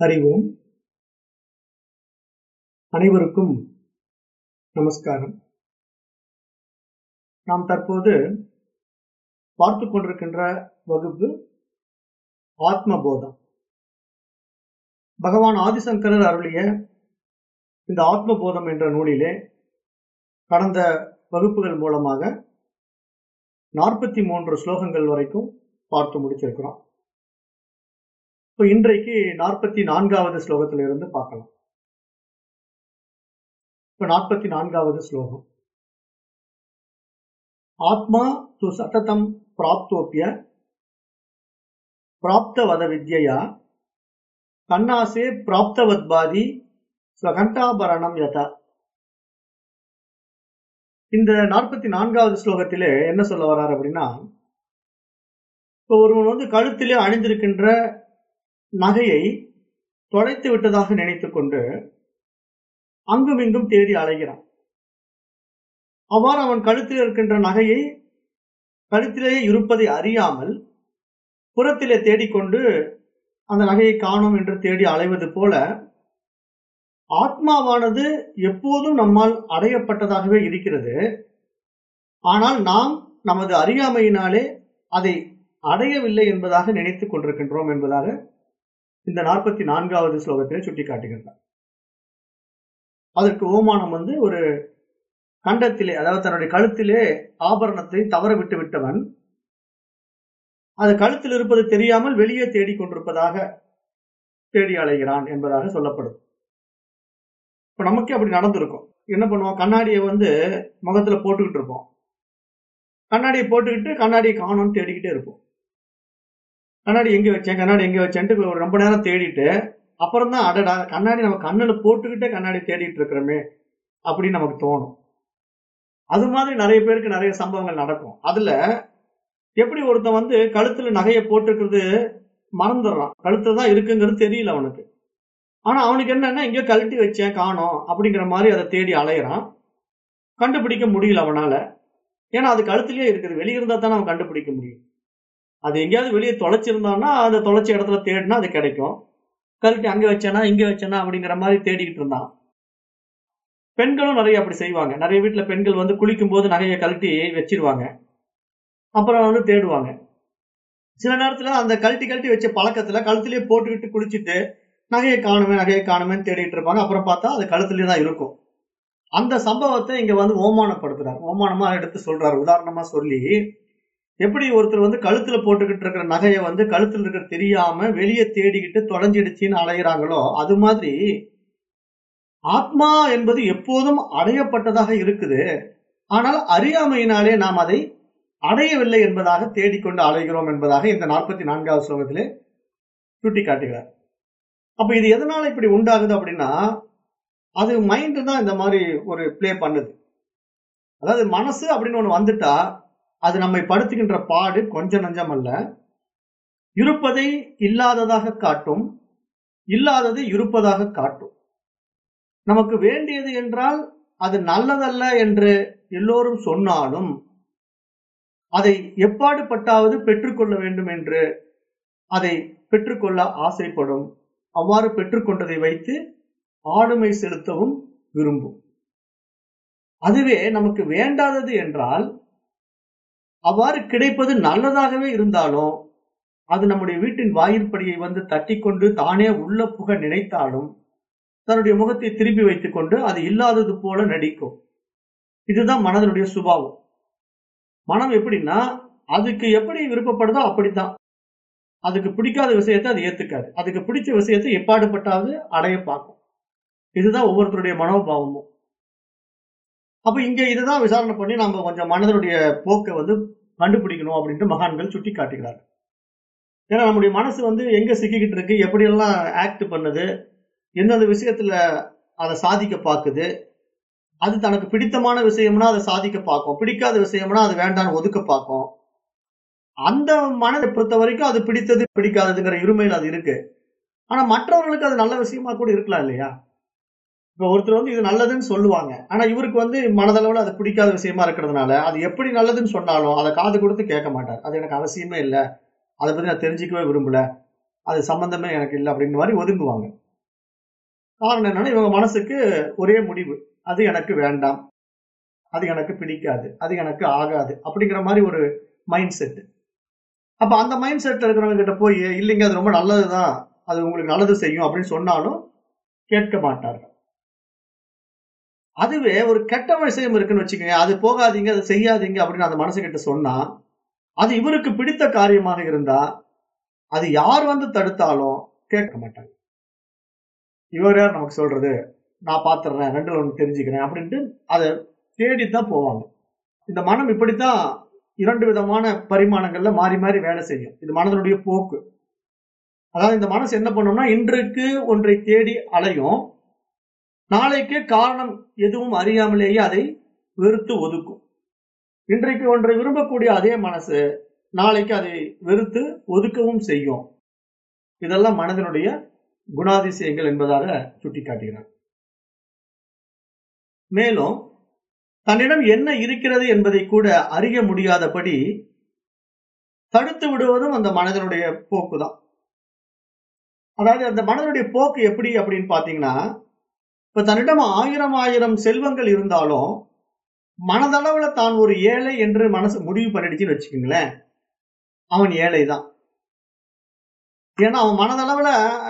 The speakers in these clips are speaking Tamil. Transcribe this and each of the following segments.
அறிவோம். அனைவருக்கும் நமஸ்காரம். நாம் தற்போது பார்த்து கொண்டிருக்கின்ற வகுப்பு ஆத்மபோதம். பகவான் ஆதிசங்கரர் அருளிய இந்த ஆத்மபோதம் என்ற நூலிலே கடந்த வகுப்புகள் மூலமாக நாற்பத்தி மூன்று ஸ்லோகங்கள் வரைக்கும் பார்த்து முடிச்சிருக்கிறோம். இன்றைக்கு நாற்பத்தி நான்காவது ஸ்லோகத்திலிருந்து பார்க்கலாம். இப்ப நாற்பத்தி நான்காவது ஸ்லோகம். ஆத்மா து சததம் பிராப்தோப்பிய பிராப்தவத வித்யா கண்ணாசே பிராப்தவத்பாதி ஸ்வகண்டாபரணம் யதா. இந்த நாற்பத்தி நான்காவது ஸ்லோகத்திலே என்ன சொல்ல வர்றார் அப்படின்னா இப்போ ஒருவன் வந்து கழுத்திலே அணிந்திருக்கின்ற நகையை தொலைத்து விட்டதாக நினைத்து கொண்டு அங்கும் இங்கும் தேடி அலைகிறான். அவ்வாறு அவன் கழுத்தில் இருக்கின்ற நகையை கழுத்திலேயே இருப்பதை அறியாமல் புறத்திலே தேடிக்கொண்டு அந்த நகையை காணோம் என்று தேடி அலைவது போல ஆத்மாவானது எப்போதும் நம்மால் அடையப்பட்டதாகவே இருக்கிறது. ஆனால் நாம் நமது அறியாமையினாலே அதை அடையவில்லை என்பதாக நினைத்துக் கொண்டிருக்கின்றோம் என்பதாக இந்த நாற்பத்தி நான்காவது ஸ்லோகத்திலே சுட்டி காட்டுகின்றார் அதற்கு ஓமானம் வந்து ஒரு கண்டத்திலே அதாவது தன்னுடைய கழுத்திலே ஆபரணத்தை தவற விட்டு விட்டவன் அது கழுத்தில் இருப்பது தெரியாமல் வெளியே தேடிக் கொண்டிருப்பதாக தேடி அலைகிறான் என்பதாக சொல்லப்படும். இப்ப நமக்கே அப்படி நடந்திருக்கும். என்ன பண்ணுவோம்? கண்ணாடியை வந்து முகத்துல போட்டுக்கிட்டு இருப்போம். கண்ணாடியை போட்டுக்கிட்டு கண்ணாடியை காணும்னு தேடிக்கிட்டே இருப்போம். கண்ணாடி எங்க வச்சேன் கண்ணாடி எங்க வச்சேன்ட்டு ஒரு ரொம்ப நேரம் தேடிட்டு அப்புறம் தான் அடடா கண்ணாடி நம்ம கண்ணில் போட்டுக்கிட்டே கண்ணாடி தேடிட்டு இருக்கிறோமே அப்படின்னு நமக்கு தோணும். அது மாதிரி நிறைய பேருக்கு நிறைய சம்பவங்கள் நடக்கும். அதுல எப்படி ஒருத்தன் வந்து கழுத்துல நகையை போட்டுக்கிறது மறந்துடுறான். கழுத்துல தான் இருக்குங்கிறது தெரியல அவனுக்கு. ஆனா அவனுக்கு என்னன்னா எங்கேயோ கழட்டி வச்சேன் காணோம் அப்படிங்கிற மாதிரி அதை தேடி அலையிறான். கண்டுபிடிக்க முடியல அவனால. ஏன்னா அது கழுத்துலயே இருக்குது. வெளியே இருந்தா தானே அவன் கண்டுபிடிக்க முடியும். அது எங்கேயாவது வெளியே தொலைச்சிருந்தான்னா அதை தொலைச்ச இடத்துல தேடினா அது கிடைக்கும். கழட்டி அங்கே வச்சேனா இங்கே வச்சேனா அப்படிங்கிற மாதிரி தேடிக்கிட்டு இருந்தான். பெண்களும் நிறைய அப்படி செய்வாங்க. நிறைய வீட்டில் பெண்கள் வந்து குளிக்கும் போது நகையை கழட்டி வச்சிருவாங்க. அப்புறம் வந்து தேடுவாங்க. சில நேரத்தில் அந்த கழட்டி கழட்டி வச்ச பழக்கத்தில் கழுத்துலேயே போட்டுக்கிட்டு குளிச்சுட்டு நகையை காணுமே நகையை காணுமேன்னு தேடிட்டு இருப்பாங்க. அப்புறம் பார்த்தா அது கழுத்துலேயே தான் இருக்கும். அந்த சம்பவத்தை இங்க வந்து ஓமானப்படுத்துறாரு. ஓமானமா எடுத்து சொல்றாரு. உதாரணமா சொல்லி எப்படி ஒருத்தர் வந்து கழுத்துல போட்டுக்கிட்டு இருக்கிற நகையை வந்து கழுத்துல இருக்கிற தெரியாம வெளியே தேடிக்கிட்டு தொலைஞ்சிடுச்சின்னு அலைகிறாங்களோ அது மாதிரி ஆத்மா என்பது எப்போதும் அடையப்பட்டதாக இருக்குது. ஆனால் அறியாமையினாலே நாம் அதை அடையவில்லை என்பதாக தேடிக்கொண்டு அலைகிறோம் என்பதாக இந்த நாற்பத்தி நான்காவது ஸ்லோகத்திலே சுட்டி காட்டுகிறார் அப்ப இது எதனால இப்படி உண்டாகுது அப்படின்னா அது மைண்ட் தான் இந்த மாதிரி ஒரு பிளே பண்ணுது. அதாவது மனசு அப்படின்னு ஒண்ணு வந்துட்டா அது நம்மை படுத்துகின்ற பாடு கொஞ்சம் நஞ்சம் அல்ல. இருப்பதை இல்லாததாக காட்டும் இல்லாதது இருப்பதாக காட்டும். நமக்கு வேண்டியது என்றால் அது நல்லதல்ல என்று எல்லோரும் சொன்னாலும் அதை எப்பாடுபட்டாவது பெற்றுக்கொள்ள வேண்டும் என்று அதை பெற்றுக்கொள்ள ஆசைப்படும். அவ்வாறு பெற்றுக்கொண்டதை வைத்து ஆளுமை செலுத்தவும் விரும்பும். அதுவே நமக்கு வேண்டாதது என்றால் அவ்வாறு கிடைப்பது நல்லதாகவே இருந்தாலும் அது நம்முடைய வீட்டின் வாயிற்படியை வந்து தட்டிக்கொண்டு தானே உள்ள புக நினைத்தாலும் தன்னுடைய முகத்தை திருப்பி வைத்துக் கொண்டு அது இல்லாதது போல நடிக்கும். இதுதான் மனதனுடைய சுபாவம். மனம் எப்படின்னா அதுக்கு எப்படி விருப்பப்படுதோ அப்படித்தான். அதுக்கு பிடிக்காத விஷயத்தை அது ஏத்துக்காது. அதுக்கு பிடிச்ச விஷயத்தை எப்பாடுபட்டாவது அடைய பார்க்கும். இதுதான் ஒவ்வொருத்தருடைய மனோபாவமும். அப்போ இங்க இதுதான் விசாரணை பண்ணி நம்ம கொஞ்சம் மனதனுடைய போக்கை வந்து கண்டுபிடிக்கணும் அப்படின்ட்டு மகான்கள் சுட்டி காட்டுகிறார்கள் ஏன்னா நம்முடைய மனசு வந்து எங்க சிக்கிக்கிட்டு இருக்கு எப்படியெல்லாம் ஆக்ட் பண்ணுது எந்தெந்த விஷயத்துல அதை சாதிக்க பார்க்குது அது தனக்கு பிடித்தமான விஷயம்னா அதை சாதிக்க பார்க்கும் பிடிக்காத விஷயம்னா அது வேண்டாம்னு ஒதுக்க பார்க்கும். அந்த மனதை பொறுத்த வரைக்கும் அது பிடித்தது பிடிக்காததுங்கிற இருமையில் அது இருக்கு. ஆனா மற்றவர்களுக்கு அது நல்ல விஷயமா கூட இருக்கலாம் இல்லையா? இப்ப ஒருத்தர் வந்து இது நல்லதுன்னு சொல்லுவாங்க. ஆனா இவருக்கு வந்து மனதளவுல அது பிடிக்காத விஷயமா இருக்கிறதுனால அது எப்படி நல்லதுன்னு சொன்னாலும் அதை காது கொடுத்து கேட்க மாட்டார். அது எனக்கு அவசியமே இல்லை. அதை பத்தி நான் தெரிஞ்சுக்கவே விரும்பல. அது சம்பந்தமே எனக்கு இல்லை அப்படின்ற மாதிரி ஒதுங்குவாங்க. காரணம் என்னன்னா இவங்க மனசுக்கு ஒரே முடிவு. அது எனக்கு வேண்டாம். அது எனக்கு பிடிக்காது. அது எனக்கு ஆகாது. அப்படிங்கிற மாதிரி ஒரு மைண்ட் செட் அப்ப அந்த மைண்ட் செட்ல இருக்கிறவங்க கிட்ட போய் இல்லைங்க அது ரொம்ப நல்லதுதான். அது உங்களுக்கு நல்லது செய்யும். அப்படின்னு சொன்னாலும் கேட்க மாட்டார்கள். அதுவே ஒரு கெட்ட விஷயம் இருக்குன்னு வச்சுக்கோங்க. அது போகாதீங்க அதை செய்யாதீங்க அப்படின்னு அந்த மனசு கிட்ட சொன்னா அது இவருக்கு பிடித்த காரியமாக இருந்தா அது யார் வந்து தடுத்தாலும் கேட்க மாட்டாங்க. இவர் யார் நமக்கு சொல்றது? நான் பாத்துறேன் ரெண்டுல ஒன்று தெரிஞ்சுக்கிறேன் அப்படின்ட்டு அதை தேடித்தான் போவாங்க. இந்த மனம் இப்படித்தான் இரண்டு விதமான பரிமாணங்கள்ல மாறி மாறி வேலை செய்யும். இது மனதனுடைய போக்கு. அதாவது இந்த மனசு என்ன பண்ணும்னா இன்றைக்கு ஒன்றை தேடி அலையும். நாளைக்கு காரணம் எதுவும் அறியாமலேயே அதை வெறுத்து ஒதுக்கும். இன்றைக்கு ஒன்றை விரும்பக்கூடிய அதே மனசு நாளைக்கு அதை வெறுத்து ஒதுக்கவும் செய்யும். இதெல்லாம் மனதினுடைய குணாதிசயங்கள் என்பதாக சுட்டிக்காட்டுகிறார். மேலும் தன்னிடம் என்ன இருக்கிறது என்பதை கூட அறிய முடியாதபடி தடுத்து விடுவதும் அந்த மனதனுடைய போக்கு தான் அதாவது அந்த மனதனுடைய போக்கு எப்படி அப்படின்னு பாத்தீங்கன்னா இப்ப தன்னிடம் ஆயிரம் ஆயிரம் செல்வங்கள் இருந்தாலும் மனதளவுல தான் ஒரு ஏழை என்று மனசு முடிவு பண்ணிடுச்சுன்னு வச்சுக்கோங்களேன். அவன் ஏழை தான் ஏன்னா அவன் மனதளவுல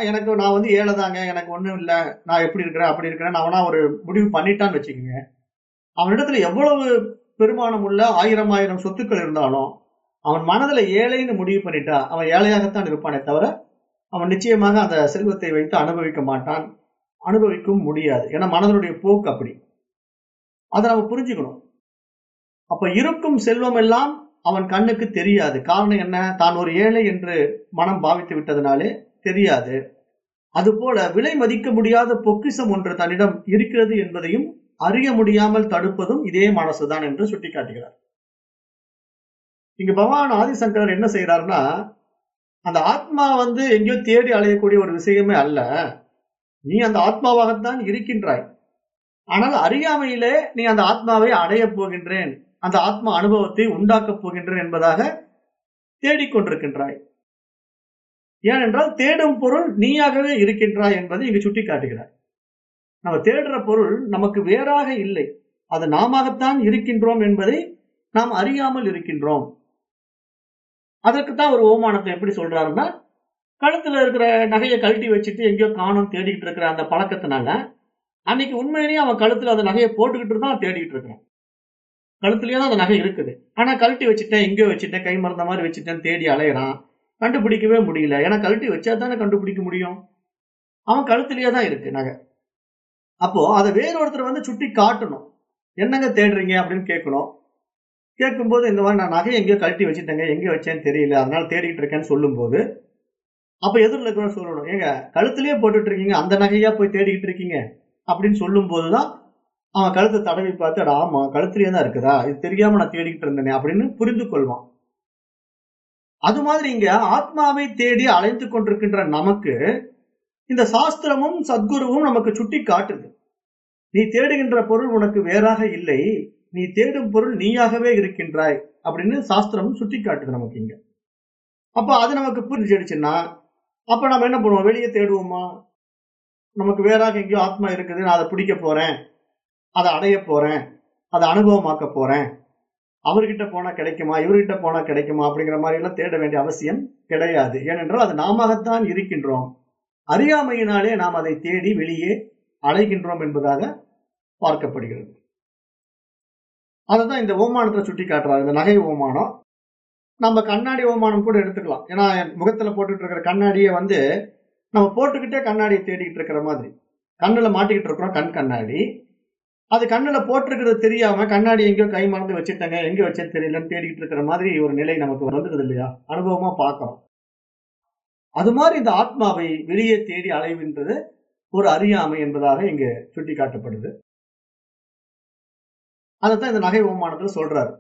எனக்கு நான் வந்து ஏழை தாங்க எனக்கு ஒண்ணும் இல்லை நான் எப்படி இருக்கிறேன் அப்படி இருக்கிறேன் அவனா ஒரு முடிவு பண்ணிட்டான்னு வச்சுக்கோங்க. அவனிடத்துல எவ்வளவு பெருமானம் உள்ள ஆயிரம் ஆயிரம் சொத்துக்கள் இருந்தாலும் அவன் மனதுல ஏழைன்னு முடிவு பண்ணிட்டா அவன் ஏழையாகத்தான் இருப்பானே தவிர அவன் நிச்சயமாக அந்த செல்வத்தை வைத்து அனுபவிக்க மாட்டான். அனுபவிக்கவும் முடியாது. ஏன்னா மனதனுடைய போக்கு அப்படி. அதை நம்ம புரிஞ்சுக்கணும். அப்ப இருக்கும் செல்வம் எல்லாம் அவன் கண்ணுக்கு தெரியாது. காரணம் என்ன? தான் ஒரு ஏழை என்று மனம் பாவித்து விட்டதனாலே தெரியாது. அதுபோல விலை மதிக்க முடியாத பொக்கிஷம் ஒன்று தன்னிடம் இருக்கிறது என்பதையும் அறிய முடியாமல் தடுப்பதும் இதே மனசுதான் என்று சுட்டிக்காட்டுகிறார். இங்க பகவான் ஆதிசங்கரர் என்ன செய்யறாருன்னா அந்த ஆத்மா வந்து எங்கேயோ தேடி அலையக்கூடிய ஒரு விஷயமே அல்ல. நீ அந்த ஆத்மாவாகத்தான் இருக்கின்றாய். ஆனால் அறியாமையிலே நீ அந்த ஆத்மாவை அடையப் போகின்றேன். அந்த ஆத்மா அனுபவத்தை உண்டாக்கப் போகின்றேன் என்பதாக தேடிக்கொண்டிருக்கின்றாய் ஏனென்றால் தேடும் பொருள் நீயாகவே இருக்கின்றாய் என்பதை இங்கு சுட்டி காட்டுகிறார் நம்ம தேடுற பொருள் நமக்கு வேறாக இல்லை. அது நாமத்தான் இருக்கின்றோம் என்பதை நாம் அறியாமல் இருக்கின்றோம். அதற்குத்தான் ஒரு ஓமானத்தை எப்படி சொல்றாருன்னா கழுத்துல இருக்கிற நகையை கழட்டி வச்சுட்டு எங்கேயோ காணும் தேடிக்கிட்டு இருக்கிற அந்த பழக்கத்தினால அன்னைக்கு உண்மையிலேயே அவன் கழுத்துல அந்த நகையை போட்டுக்கிட்டு தான் தேடிக்கிட்டு இருக்கிறான். கழுத்துலயே தான் அந்த நகை இருக்குது. ஆனா கழட்டி வச்சுட்டேன் எங்கேயோ வச்சுட்டேன் கை மறந்த மாதிரி வச்சுட்டேன் தேடி அலையிறான். கண்டுபிடிக்கவே முடியல. ஏன்னா கழட்டி வச்சா தானே கண்டுபிடிக்க முடியும்? அவன் கழுத்துலயே தான் இருக்கு நகை. அப்போ அதை வேறொருத்தர் வந்து சுட்டி காட்டணும். என்னங்க தேடுறீங்க அப்படின்னு கேட்கணும். கேட்கும்போது இந்த மாதிரி நான் நகை எங்கேயோ கழட்டி வச்சுட்டேங்க எங்கே வச்சேன்னு தெரியல அதனால தேடிட்டு இருக்கேன்னு சொல்லும்போது அப்ப எதிரில் இருக்க சொல்லணும் ஏங்க கழுத்துலயே போட்டுட்டு இருக்கீங்க அந்த நகையா போய் தேடிக்கிட்டு இருக்கீங்க? அப்படின்னு சொல்லும் போதுதான் அவன் கழுத்தை தடவி பார்த்து அட ஆமா கழுத்துலயே தான் இருக்குதா? இது தெரியாம நான் தேடிக்கிட்டு இருந்தேனே அப்படின்னு புரிந்து கொள்வான். அது மாதிரி இங்க ஆத்மாவை தேடி அலைந்து கொண்டிருக்கின்ற நமக்கு இந்த சாஸ்திரமும் சத்குருவும் நமக்கு சுட்டி காட்டுது. நீ தேடுகின்ற பொருள் உனக்கு வேறாக இல்லை நீ தேடும் பொருள் நீயாகவே இருக்கின்றாய் அப்படின்னு சாஸ்திரமும் சுட்டி காட்டுது நமக்கு இங்க. அப்ப அது நமக்கு புரிஞ்சிடுச்சுன்னா அப்ப நம்ம என்ன பண்ணுவோம்? வெளியே தேடுவோமா? நமக்கு வேறாக எங்கேயோ ஆத்மா இருக்குது நான் அதை பிடிக்க போறேன். அதை அடைய போறேன். அதை அனுபவமாக்க போறேன். அவர்கிட்ட போனா கிடைக்குமா? இவர்கிட்ட போனா கிடைக்குமா? அப்படிங்கிற மாதிரி எல்லாம் தேட வேண்டிய அவசியம் கிடையாது. ஏனென்றால் அது நாமத்தான் இருக்கின்றோம். அறியாமையினாலே நாம் அதை தேடி வெளியே அலைகின்றோம் என்பதாக பார்க்கப்படுகிறது. அதை தான் இந்த ஓமானத்தை சுட்டி காட்டுறாரு இந்த நகை ஓமானம். நம்ம கண்ணாடி ஓமானம் கூட எடுத்துக்கலாம். ஏன்னா முகத்துல போட்டுட்டு இருக்கிற கண்ணாடியை வந்து நம்ம போட்டுக்கிட்டே கண்ணாடியை தேடிக்கிட்டு இருக்கிற மாதிரி. கண்ணுல மாட்டிக்கிட்டு இருக்கிறோம் கண் கண்ணாடி. அது கண்ணுல போட்டிருக்கிறது தெரியாம கண்ணாடி எங்கேயோ கை மறந்து வச்சுட்டாங்க எங்க வச்சது தெரியலன்னு தேடிக்கிட்டு இருக்கிற மாதிரி ஒரு நிலை நமக்கு வந்துடுது இல்லையா? அனுபவமா பார்க்கிறோம். அது மாதிரி இந்த ஆத்மாவை வெளியே தேடி அலைவின்றது ஒரு அறியாமை என்பதாக இங்கு சுட்டி காட்டப்படுது அதைத்தான் இந்த நகை ஓமானத்துல சொல்றாரு.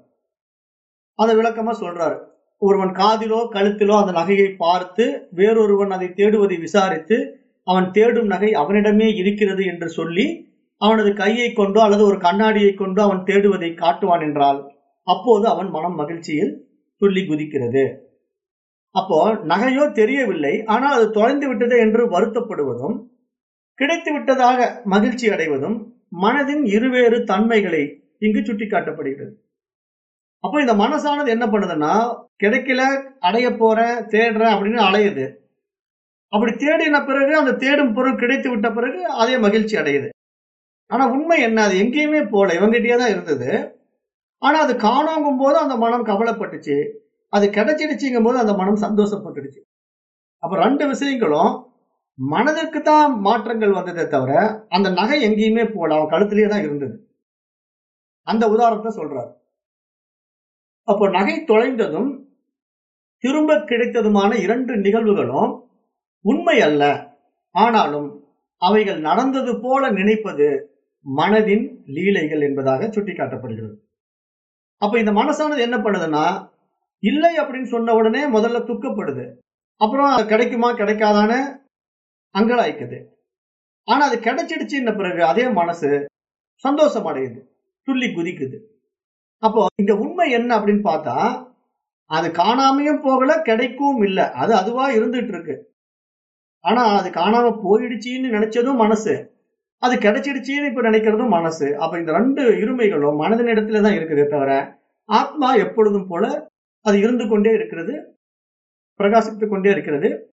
அதை விளக்கமா சொல்றாரு. ஒருவன் காதிலோ கழுத்திலோ அந்த நகையை பார்த்து வேறொருவன் அதை தேடுவதை விசாரித்து அவன் தேடும் நகை அவனிடமே இருக்கிறது என்று சொல்லி அவனது கையை கொண்டோ அல்லது ஒரு கண்ணாடியை கொண்டோ அவன் தேடுவதை காட்டுவான் என்றால் அப்போது அவன் மனம் மகிழ்ச்சியில் துள்ளி குதிக்கிறது. அப்போ நகையோ தெரியவில்லை ஆனால் அது தொலைந்து விட்டது என்று வருத்தப்படுவதும் கிடைத்து விட்டதாக மகிழ்ச்சி அடைவதும் மனதின் இருவேறு தன்மைகளை இங்கு சுட்டிக்காட்டப்படுகிறது. அப்போ இந்த மனசானது என்ன பண்ணுதுன்னா கிடைக்கல அடைய போறேன் தேடுறேன் அப்படின்னு அலையுது. அப்படி தேடின பிறகு அந்த தேடும் பொருள் கிடைத்து விட்ட பிறகு அதே மகிழ்ச்சி அடையுது. ஆனா உண்மை என்ன? அது எங்கேயுமே போல இவங்கிட்டயே தான் இருந்தது. ஆனா அது காணாங்கும் போது அந்த மனம் கவலைப்பட்டுச்சு. அது கிடைச்சிடுச்சுங்கும் போது அந்த மனம் சந்தோஷப்பட்டுடுச்சு. அப்ப ரெண்டு விஷயங்களும் மனதிற்கு தான் மாற்றங்கள் வந்ததே தவிர அந்த நகை எங்கேயுமே போல அவன் கழுத்திலேயே தான் இருந்தது. அந்த உதாரணத்தை சொல்றாரு. அப்போ நகை தொலைந்ததும் திரும்ப கிடைத்ததுமான இரண்டு நிகழ்வுகளும் உண்மை அல்ல. ஆனாலும் அவைகள் நடந்தது போல நினைப்பது மனதின் லீலைகள் என்பதாக சுட்டிக்காட்டப்படுகிறது. அப்ப இந்த மனசானது என்ன பண்ணுதுன்னா இல்லை அப்படின்னு சொன்ன உடனே முதல்ல துக்கப்படுது. அப்புறம் அது கிடைக்குமா கிடைக்காதான்னு அங்கலாய்க்குது. ஆனா அது கிடைச்சிடுச்சுன்ன பிறகு அதே மனசு சந்தோஷம் அடையுது துள்ளி குதிக்குது. அப்போ இந்த உண்மை என்ன அப்படின்னு பார்த்தா அது காணாமையும் போகல கிடைக்கவும் இல்லை. அது அதுவா இருந்துட்டு இருக்கு. ஆனா அது காணாம போயிடுச்சின்னு நினைச்சதும் மனசு. அது கிடைச்சிடுச்சின்னு இப்ப நினைக்கிறதும் மனசு. அப்ப இந்த ரெண்டு இருமைகளும் மனதின் இடத்துல தான் இருக்குதே தவிர ஆத்மா எப்பொழுதும் போல அது இருந்து கொண்டே இருக்கிறது பிரகாசித்துக் கொண்டே இருக்கிறது.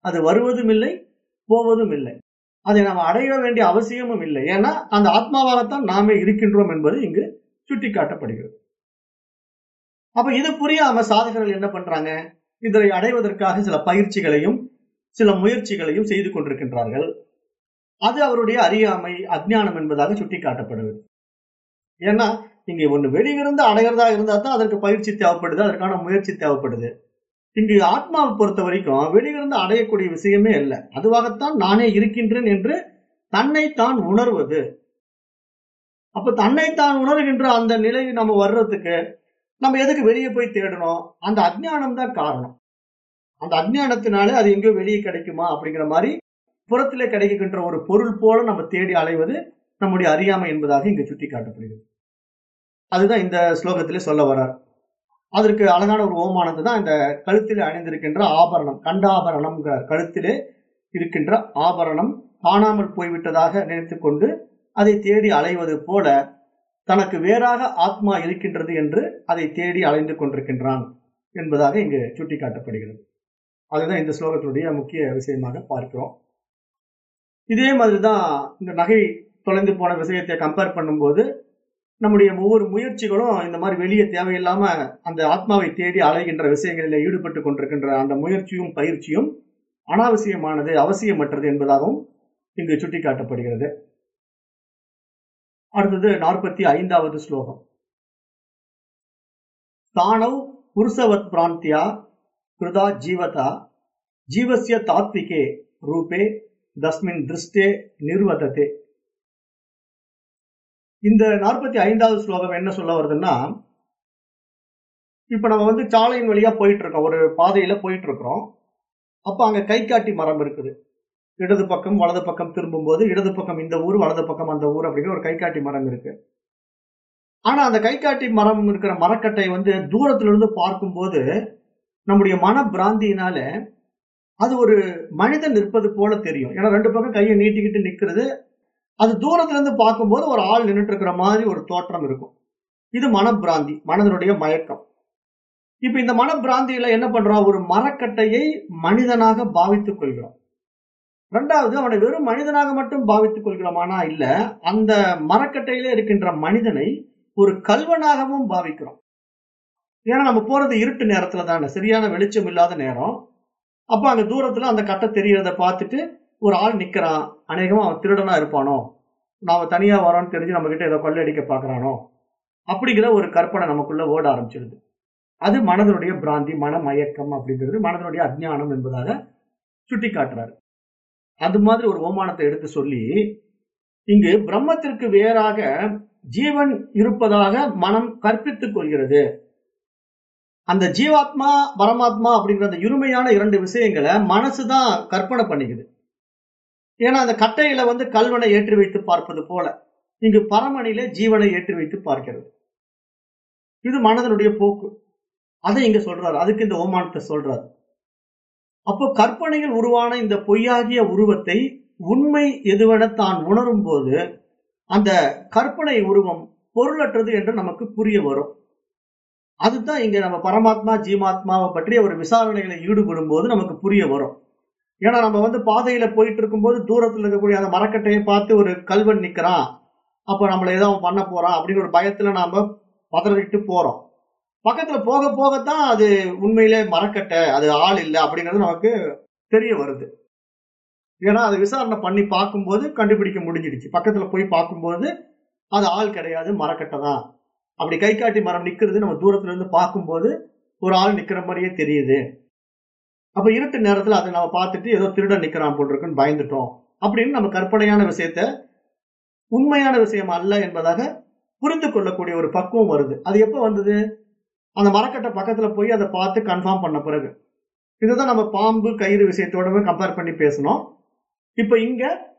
அது வருவதும் இல்லை போவதும் இல்லை. அதை நாம் அடைய வேண்டிய அவசியமும் இல்லை. ஏன்னா அந்த ஆத்மாவாகத்தான் நாமே இருக்கின்றோம் என்பது இங்கு சுட்டிக்காட்டப்படுகிறது. அப்ப இது புரியாம சாதகர்கள் என்ன பண்றாங்க? இதனை அடைவதற்காக சில பயிற்சிகளையும் சில முயற்சிகளையும் செய்து கொண்டிருக்கின்றார்கள். அது அவருடைய அறியாமை அஜ்ஞானம் என்பதாக சுட்டிக்காட்டப்படுவது ஏன்னா இங்க ஒண்ணு வெளியிருந்து அடைகிறதா இருந்தா தான் அதற்கு பயிற்சி தேவைப்படுது அதற்கான முயற்சி தேவைப்படுது. இங்கு ஆத்மாவை பொறுத்த வரைக்கும் வெளியிருந்து அடையக்கூடிய விஷயமே இல்லை. அதுவாகத்தான் நானே இருக்கின்றேன் என்று தன்னை தான் உணர்வது. அப்ப தன்னை தான் உணர்கின்ற அந்த நிலை நம்ம வர்றதுக்கு நம்ம எதுக்கு வெளியே போய் தேடணும்? அந்த அஜ்ஞானம் தான் காரணம். அந்த அஜ்ஞானத்தினாலே அது எங்கேயோ வெளியே கிடைக்குமா அப்படிங்கிற மாதிரி புறத்திலே கிடைக்கின்ற ஒரு பொருள் போல நம்ம தேடி அலைவது நம்முடைய அறியாமை என்பதாக இங்கு சுட்டி காட்டப்படுகிறது அதுதான் இந்த ஸ்லோகத்திலே சொல்ல வர்றார். அதற்கு அழகான ஒரு ஓமானது தான் இந்த கழுத்திலே அணிந்திருக்கின்ற ஆபரணம் கண்டாபரணம்ங்கிற கழுத்திலே இருக்கின்ற ஆபரணம் காணாமல் போய்விட்டதாக நினைத்து கொண்டு அதை தேடி அலைவது போல தனக்கு வேறாக ஆத்மா இருக்கின்றது என்று அதை தேடி அலைந்து கொண்டிருக்கின்றான் என்பதாக இங்கு சுட்டிக்காட்டப்படுகிறது. அதுதான் இந்த ஸ்லோகத்தினுடைய முக்கிய விஷயமாக பார்க்கிறோம். இதே மாதிரிதான் இந்த நகை தொலைந்து போன விஷயத்தை கம்பேர் பண்ணும்போது நம்முடைய ஒவ்வொரு முயற்சிகளும் இந்த மாதிரி வெளியே தேவையில்லாம அந்த ஆத்மாவை தேடி அலைகின்ற விஷயங்களில் ஈடுபட்டு கொண்டிருக்கின்ற அந்த முயற்சியும் பயிற்சியும் அனாவசியமானது அவசியமற்றது என்பதாகவும் இங்கு சுட்டிக்காட்டப்படுகிறது. அடுத்தது நாற்பத்தி ஐந்தாவது ஸ்லோகம். தானவ் புருஷவத் பிராந்தியா கிருதா ஜீவதா ஜீவசிய தாத்விகே ரூபே தஸ்மின் திருஷ்டே நிர்வதத்தே இந்த நாற்பத்தி ஐந்தாவது ஸ்லோகம் என்ன சொல்ல வருதுன்னா இப்ப நம்ம வந்து சாலையின் வழியா போயிட்டு இருக்கோம். ஒரு பாதையில போயிட்டு இருக்கிறோம். அப்ப அங்க கை காட்டி மரம் இருக்குது. இடது பக்கம் வலது பக்கம் திரும்பும்போது இடது பக்கம் இந்த ஊர் வலது பக்கம் அந்த ஊர் அப்படிங்கிற ஒரு கைகாட்டி மரம் இருக்கு. ஆனா அந்த கைகாட்டி மரம் இருக்கிற மரக்கட்டை வந்து தூரத்துல இருந்து பார்க்கும்போது நம்முடைய மன பிராந்தியினால அது ஒரு மனிதன் நிற்பது போல தெரியும். ஏன்னா ரெண்டு பக்கம் கையை நீட்டிக்கிட்டு நிக்கிறது. அது தூரத்துல இருந்து பார்க்கும்போது ஒரு ஆள் நின்றுட்டு இருக்கிற மாதிரி ஒரு தோற்றம் இருக்கும். இது மனப்பிராந்தி மனதனுடைய மயக்கம். இப்ப இந்த மனப்பிராந்தியில என்ன பண்றோம்? ஒரு மரக்கட்டையை மனிதனாக பாவித்துக் கொள்கிறோம். ரெண்டாவது அவனை வெறும் மனிதனாக மட்டும் பாவித்துக் கொள்கிறோமானா இல்ல அந்த மரக்கட்டையில இருக்கின்ற மனிதனை ஒரு கல்வனாகவும் பாவிக்கிறோம். ஏன்னா நம்ம போறது இருட்டு நேரத்துல தானே சரியான வெளிச்சம் இல்லாத நேரம். அப்ப அங்க தூரத்துல அந்த கட்டை தெரியறத பார்த்துட்டு ஒரு ஆள் நிக்கிறான். அநேகமா அவன் திருடனா இருப்பானோ? நாம தனியா வரோன்னு தெரிஞ்சு நம்ம கிட்ட ஏதோ கொள்ளையடிக்க பாக்குறானோ அப்படிங்கிற ஒரு கற்பனை நமக்குள்ள ஓட ஆரம்பிச்சிருது. அது மனதனுடைய பிராந்தி மன மயக்கம் அப்படிங்கிறது மனதனுடைய அஜ்ஞானம் என்பதாக சுட்டி காட்டுறாரு அது மாதிரி ஒரு ஓமானத்தை எடுத்து சொல்லி இங்கு பிரம்மத்திற்கு வேறாக ஜீவன் இருப்பதாக மனம் கற்பித்துக் கொள்கிறது. அந்த ஜீவாத்மா பரமாத்மா அப்படிங்கிற அந்த இருமையான இரண்டு விஷயங்களை மனசுதான் கற்பனை பண்ணிக்குது ஏன்னா அந்த கட்டையில வந்து கல்வனை ஏற்றி வைத்து பார்ப்பது போல இங்கு பரமணியில ஜீவனை ஏற்றி வைத்து பார்க்கிறது. இது மனதனுடைய போக்கு. அதை இங்க சொல்றாரு. அதுக்கு இந்த ஓமானத்தை சொல்றாரு. அப்போ கற்பனையில் உருவான இந்த பொய்யாகிய உருவத்தை உண்மை எதுவென தான் உணரும் போது அந்த கற்பனை உருவம் பொருளற்றது என்று நமக்கு புரிய வரும். அதுதான் இங்க நம்ம பரமாத்மா ஜீவாத்மாவை பற்றிய ஒரு விசாரணைகளை ஈடுபடும் போது நமக்கு புரிய வரும். ஏன்னா நம்ம வந்து பாதையில போயிட்டு இருக்கும்போது தூரத்துல இருக்கக்கூடிய அந்த மரக்கட்டையை பார்த்து ஒரு கல்வன் நிக்கிறான். அப்ப நம்மள ஏதோ அவன் பண்ண போறான் அப்படின்னு ஒரு பயத்துல நாம பதறிட்டு போறோம். பக்கத்துல போக போகத்தான் அது உண்மையிலே மரக்கட்டை அது ஆள் இல்லை அப்படிங்கிறது நமக்கு தெரிய வருது. ஏன்னா அதை விசாரணை பண்ணி பார்க்கும்போது கண்டுபிடிக்க முடிஞ்சிடுச்சு. பக்கத்துல போய் பார்க்கும்போது அது ஆள் கிடையாது மரக்கட்டை தான் அப்படி கை காட்டி மரம் நிக்கிறது நம்ம தூரத்துல இருந்து பார்க்கும்போது ஒரு ஆள் நிக்கிற மாதிரியே தெரியுது. அப்ப இருட்டு நேரத்துல அதை நம்ம பார்த்துட்டு ஏதோ திருடன் நிக்கிறான் போல் இருக்குன்னு பயந்துட்டோம். அப்படின்னு நம்ம கற்பனையான விஷயத்த உண்மையான விஷயம் அல்ல என்பதாக புரிந்து கொள்ளக்கூடிய ஒரு பக்குவம் வருது. அது எப்போ வந்தது? அந்த மரக்கட்டை பக்கத்துல போய் அதை பார்த்து கன்ஃபார்ம் பண்ண பிறகு இதுதான் நம்ம பாம்பு கயிறு விஷயத்தோடவே கம்பேர் பண்ணி பேசணும் இப்ப இங்க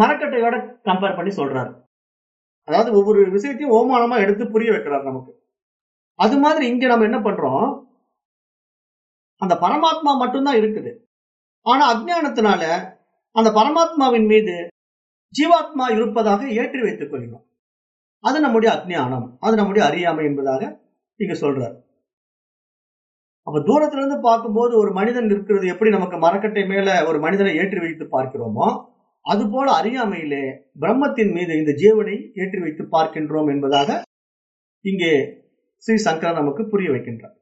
மரக்கட்டையோட கம்பேர் பண்ணி சொல்றாரு. அதாவது ஒவ்வொரு விஷயத்தையும் ஓமானமா எடுத்து புரிய வைக்கிறார் நமக்கு. அது மாதிரி இங்க நம்ம என்ன பண்றோம்? அந்த பரமாத்மா மட்டும்தான் இருக்குது. ஆனா அஜ்ஞானத்தினால அந்த பரமாத்மாவின் மீது ஜீவாத்மா இருப்பதாக ஏற்றி வைத்துக் கொள்கிறோம். அது நம்முடைய அஜ்ஞானம். அது நம்முடைய அறியாமை என்பதாக இங்க சொல்றார். அப்ப தூரத்துல இருந்து பார்க்கும்போது ஒரு மனிதன் இருக்கிறது எப்படி நமக்கு மரக்கட்டை மேல ஒரு மனிதனை ஏற்றி வைத்து பார்க்கிறோமோ அது போல அறியாமையிலே பிரம்மத்தின் மீது இந்த ஜீவனை ஏற்றி வைத்து பார்க்கின்றோம் என்பதாக இங்கே ஸ்ரீ சங்கரா நமக்கு புரிய வைக்கின்றார்.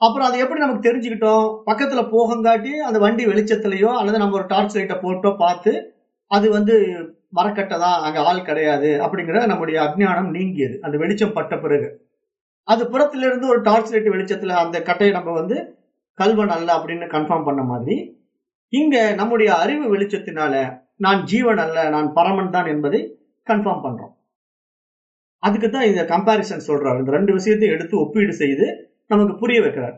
அப்புறம் அதை எப்படி நமக்கு தெரிஞ்சுக்கிட்டோம்? பக்கத்துல போகங்காட்டி அந்த வண்டி வெளிச்சத்திலேயோ அல்லது நம்ம ஒரு டார்ச் லைட்டை போட்டோ பார்த்து அது வந்து மரக்கட்டை தான் அங்க ஆள் கிடையாது அப்படிங்கிற நம்முடைய அஜ்ஞானம் நீங்கியது. அந்த வெளிச்சம் பட்ட பிறகு. அது புறத்திலிருந்து ஒரு டார்ச் லைட் வெளிச்சத்துல அந்த கட்டையை நம்ம வந்து கல்வன் அல்ல அப்படின்னு கன்ஃபார்ம் பண்ண மாதிரி இங்க நம்முடைய அறிவு வெளிச்சத்தினால நான் ஜீவன் அல்ல நான் பரமன் தான் என்பதை கன்ஃபார்ம் பண்றோம். அதுக்கு தான் இந்த கம்பாரிசன் சொல்றாரு. இந்த ரெண்டு விஷயத்தையும் எடுத்து ஒப்பீடு செய்து நமக்கு புரிய வைக்கிறார்.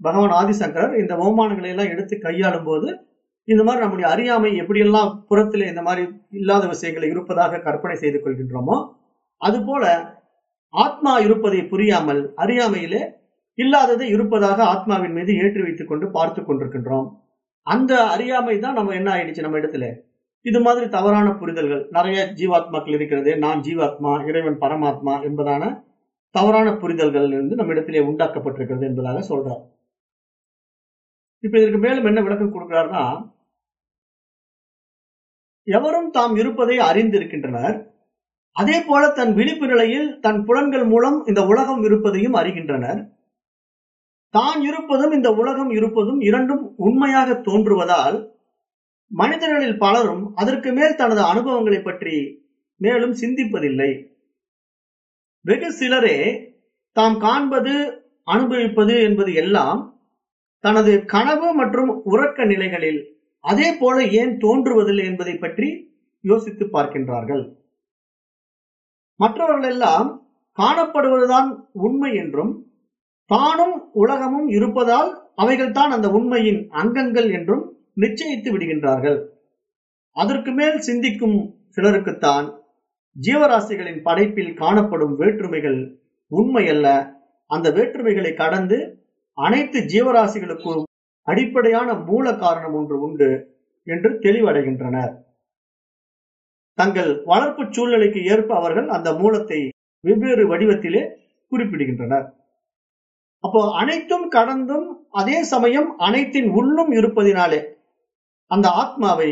பகவான் ஆதிசங்கரர் இந்த ஓமானங்களை எல்லாம் எடுத்து கையாளும் போது இந்த மாதிரி நம்முடைய அறியாமை எப்படியெல்லாம் புறத்துல இந்த மாதிரி இல்லாத விஷயங்களை இருப்பதாக கற்பனை செய்து கொள்கின்றோமோ அதுபோல ஆத்மா இருப்பதை புரியாமல் அறியாமையிலே இல்லாததை இருப்பதாக ஆத்மாவின் மீது ஏற்றி வைத்துக் கொண்டு பார்த்து கொண்டிருக்கின்றோம். அந்த அறியாமை தான் நம்ம என்ன ஆயிடுச்சு நம்ம இடத்துல? இது மாதிரி தவறான புரிதல்கள். நிறைய ஜீவாத்மாக்கள் இருக்கிறது நான் ஜீவாத்மா இறைவன் பரமாத்மா என்பதான தவறான புரிதல்கள் இருந்து நம்ம இடத்திலே உண்டாக்கப்பட்டிருக்கிறது என்பதாக சொல்றார். இப்ப இதற்கு மேலும் என்ன விளக்கம் கொடுக்கிறார்னா எவரும் தாம் இருப்பதை அறிந்திருக்கின்றனர். அதே போல தன் விழிப்பு நிலையில் தன் புலன்கள் மூலம் இந்த உலகம் இருப்பதையும் அறிகின்றனர். தான் இருப்பதும் இந்த உலகம் இருப்பதும் இரண்டும் உண்மையாக தோன்றுவதால் மனிதர்களில் பலரும் அதற்கு மேல் தனது அனுபவங்களை பற்றி மேலும் சிந்திப்பதில்லை. வெகு சிலரே தாம் காண்பது அனுபவிப்பது என்பது எல்லாம் தனது கனவு மற்றும் உறக்க நிலைகளில் அதே போல ஏன் தோன்றுவதில்லை என்பதை பற்றி யோசித்து பார்க்கின்றார்கள். மற்றவர்கள் எல்லாம் காணப்படுவதுதான் உண்மை என்றும் தானும் உலகமும் இருப்பதால் அவைகள்தான் அந்த உண்மையின் அங்கங்கள் என்றும் நிச்சயித்து விடுகின்றார்கள். அதற்கு மேல் சிந்திக்கும் சிலருக்குத்தான் ஜீவராசிகளின் படைப்பில் காணப்படும் வேற்றுமைகள் உண்மையல்ல. அந்த வேற்றுமைகளை கடந்து அனைத்து ஜீவராசிகளுக்கும் அடிப்படையான மூல காரணம் ஒன்று உண்டு என்று தெளிவடைகின்றனர். தங்கள் வளர்ப்பு சூழ்நிலைக்கு ஏற்ப அவர்கள் அந்த மூலத்தை வெவ்வேறு வடிவத்திலே குறிப்பிடுகின்றனர். அப்போ அனைத்தும் கடந்தும் அதே சமயம் அனைத்தின் உள்ளும் இருப்பதினாலே அந்த ஆத்மாவை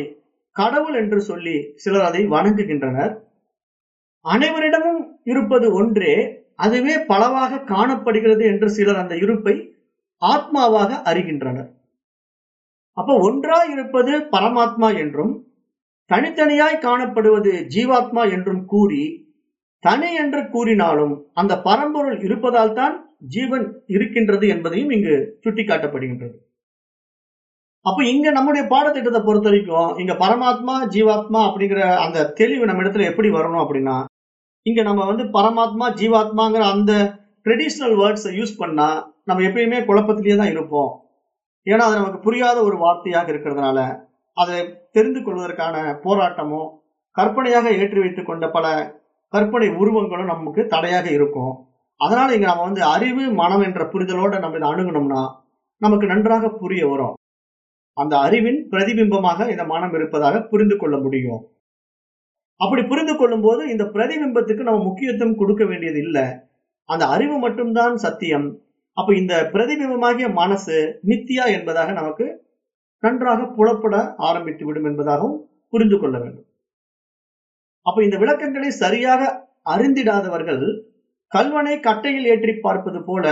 கடவுள் என்று சொல்லி சிலர் அதை வணங்குகின்றனர். அனைவரிடமும் இருப்பது ஒன்றே அதுவே பலவாக காணப்படுகிறது என்று சிலர் அந்த இருப்பை ஆத்மாவாக அறிகின்றனர். அப்ப ஒன்றாய் இருப்பது பரமாத்மா என்றும் தனித்தனியாய் காணப்படுவது ஜீவாத்மா என்றும் கூறி தனி என்று கூறினாலும் அந்த பரம்பொருள் இருப்பதால் தான் ஜீவன் இருக்கின்றது என்பதையும் இங்கு சுட்டிக்காட்டப்படுகின்றது. அப்ப இங்க நம்முடைய பாடத்திட்டத்தை பொறுத்த வரைக்கும் இங்க பரமாத்மா ஜீவாத்மா அப்படிங்கிற அந்த தெளிவு நம்ம இடத்துல எப்படி வரணும் அப்படின்னா இங்க நம்ம வந்து பரமாத்மா ஜீவாத்மாங்கிற அந்த ட்ரெடிஷ்னல் வேர்ட்ஸை யூஸ் பண்ணா நம்ம எப்பயுமே குழப்பத்திலேயே தான் இருப்போம். ஏன்னா அது நமக்கு புரியாத ஒரு வார்த்தையாக இருக்கிறதுனால அதை தெரிந்து கொள்வதற்கான போராட்டமோ கற்பனையாக ஏற்றி வைத்துக் கொண்ட பல கற்பனை உருவங்களும் நமக்கு தடையாக இருக்கும். அதனால இங்க நம்ம வந்து அறிவு மனம் என்ற புரிதலோட நம்ம இதை அணுகணும்னா நமக்கு நன்றாக புரிய வரும். அந்த அறிவின் பிரதிபிம்பமாக இந்த மனம் இருப்பதாக புரிந்து கொள்ள முடியும். அப்படி புரிந்து கொள்ளும் போது இந்த பிரதிபிம்பத்துக்கு நம்ம முக்கியத்துவம் கொடுக்க வேண்டியது இல்லை. அந்த அறிவு மட்டும்தான் சத்தியம். அப்ப இந்த பிரதிபிம்பமாகிய மனசு நித்தியா என்பதாக நமக்கு நன்றாக புலப்பட ஆரம்பித்து விடும் என்பதாகவும் புரிந்து கொள்ள வேண்டும். அப்ப இந்த விளக்கங்களை சரியாக அறிந்திடாதவர்கள் கல்வனை கட்டையில் ஏற்றி பார்ப்பது போல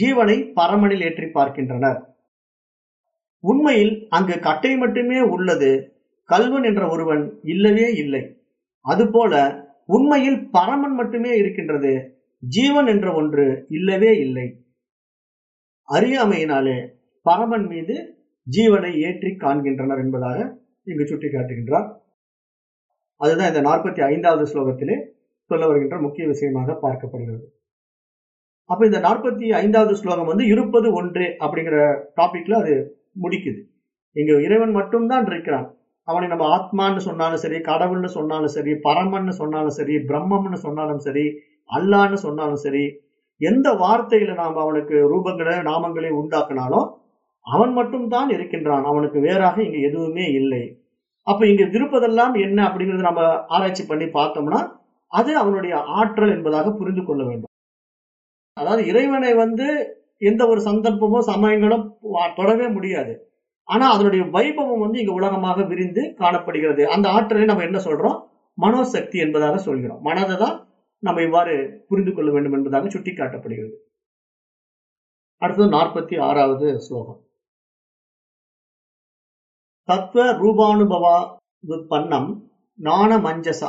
ஜீவனை பரமனில் ஏற்றி பார்க்கின்றனர். உண்மையில் அங்கு கட்டை மட்டுமே உள்ளது கல்வன் என்ற ஒருவன் இல்லவே இல்லை. அதுபோல உண்மையில் பரமன் மட்டுமே இருக்கின்றது ஜீவன் என்ற ஒன்று இல்லவே இல்லை. அறியாமையினாலே பரமன் மீது ஜீவனை ஏற்றி காண்கின்றனர் என்பதாக இங்கு சுட்டிக்காட்டுகின்றார். அதுதான் இந்த நாற்பத்தி ஐந்தாவது ஸ்லோகத்திலே சொல்ல வருகின்ற முக்கிய விஷயமாக பார்க்கப்படுகிறது. அப்ப இந்த நாற்பத்தி ஐந்தாவது ஸ்லோகம் வந்து இருப்பது ஒன்று அப்படிங்கிற டாபிக்ல அது முடிக்குது. இங்க இறைவன் மட்டும்தான் இருக்கிறான். அவனை நம்ம ஆத்மான்னு சொன்னாலும் சரி கடவுள்னு சொன்னாலும் சரி பரமன்னு சொன்னாலும் சரி பிரம்மம்னு சொன்னாலும் சரி அல்லான்னு சொன்னாலும் சரி எந்த வார்த்தையில நாம் அவனுக்கு ரூபங்களை நாமங்களை உண்டாக்குனாலும் அவன் மட்டும்தான் இருக்கின்றான். அவனுக்கு வேறாக இங்க எதுவுமே இல்லை. அப்ப இங்க இருப்பதெல்லாம் என்ன அப்படிங்கறத நம்ம ஆராய்ச்சி பண்ணி பார்த்தோம்னா அது அவனுடைய ஆற்றல் என்பதாக புரிந்து கொள்ள வேண்டும். அதாவது இறைவனை வந்து எந்த ஒரு சந்தர்ப்பமோ சமயங்களும் தொடவே முடியாது. ஆனா அதனுடைய வைபவம் வந்து இங்க உலகமாக விரிந்து காணப்படுகிறது. அந்த ஆற்றலை நம்ம என்ன சொல்றோம்? மனோசக்தி என்பதாக சொல்கிறோம். மனதை தான் நம்ம இவ்வாறு புரிந்து கொள்ள வேண்டும் என்பதாக சுட்டி காட்டப்படுகிறது அடுத்தது நாற்பத்தி ஆறாவது ஸ்லோகம். தத்துவ ரூபானுபவா பண்ணம் நாண மஞ்சசா.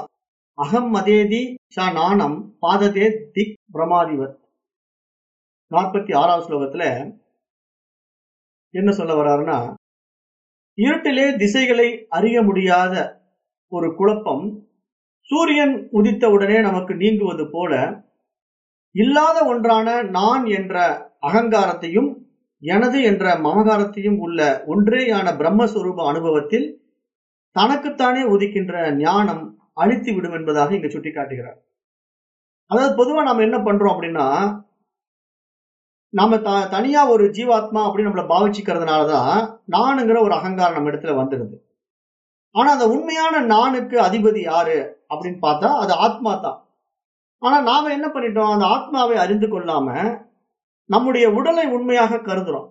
அகம் மதேதி ச நாணம் பாததே திக் பிரமாதிவத். நாற்பத்தி ஆறாவது ஸ்லோகத்துல என்ன சொல்ல வர்றாருன்னா இருட்டிலே திசைகளை அறிய முடியாத ஒரு குழப்பம் சூரியன் உதித்த உடனே நமக்கு நீங்குவது போல இல்லாத ஒன்றான நான் என்ற அகங்காரத்தையும் எனது என்ற மமகாரத்தையும் உள்ள ஒன்றேயான பிரம்மஸ்வரூப அனுபவத்தில் தனக்குத்தானே ஒதுக்கின்ற ஞானம் அழித்து விடும் என்பதாக இங்க சுட்டி காட்டுகிறார் அதாவது பொதுவா நம்ம என்ன பண்றோம் அப்படின்னா நாம த தனியா ஒரு ஜீவாத்மா அப்படின்னு நம்மளை பாவிச்சுக்கிறதுனாலதான் நானுங்கிற ஒரு அகங்காரம் நம்ம இடத்துல வந்துடுது. ஆனா அந்த உண்மையான நானுக்கு அதிபதி யாரு அப்படின்னு பார்த்தா அது ஆத்மா தான் ஆனா நாம என்ன பண்ணிட்டோம் அந்த ஆத்மாவை அறிந்து கொள்ளாம நம்முடைய உடலை உண்மையாக கருதுறோம்.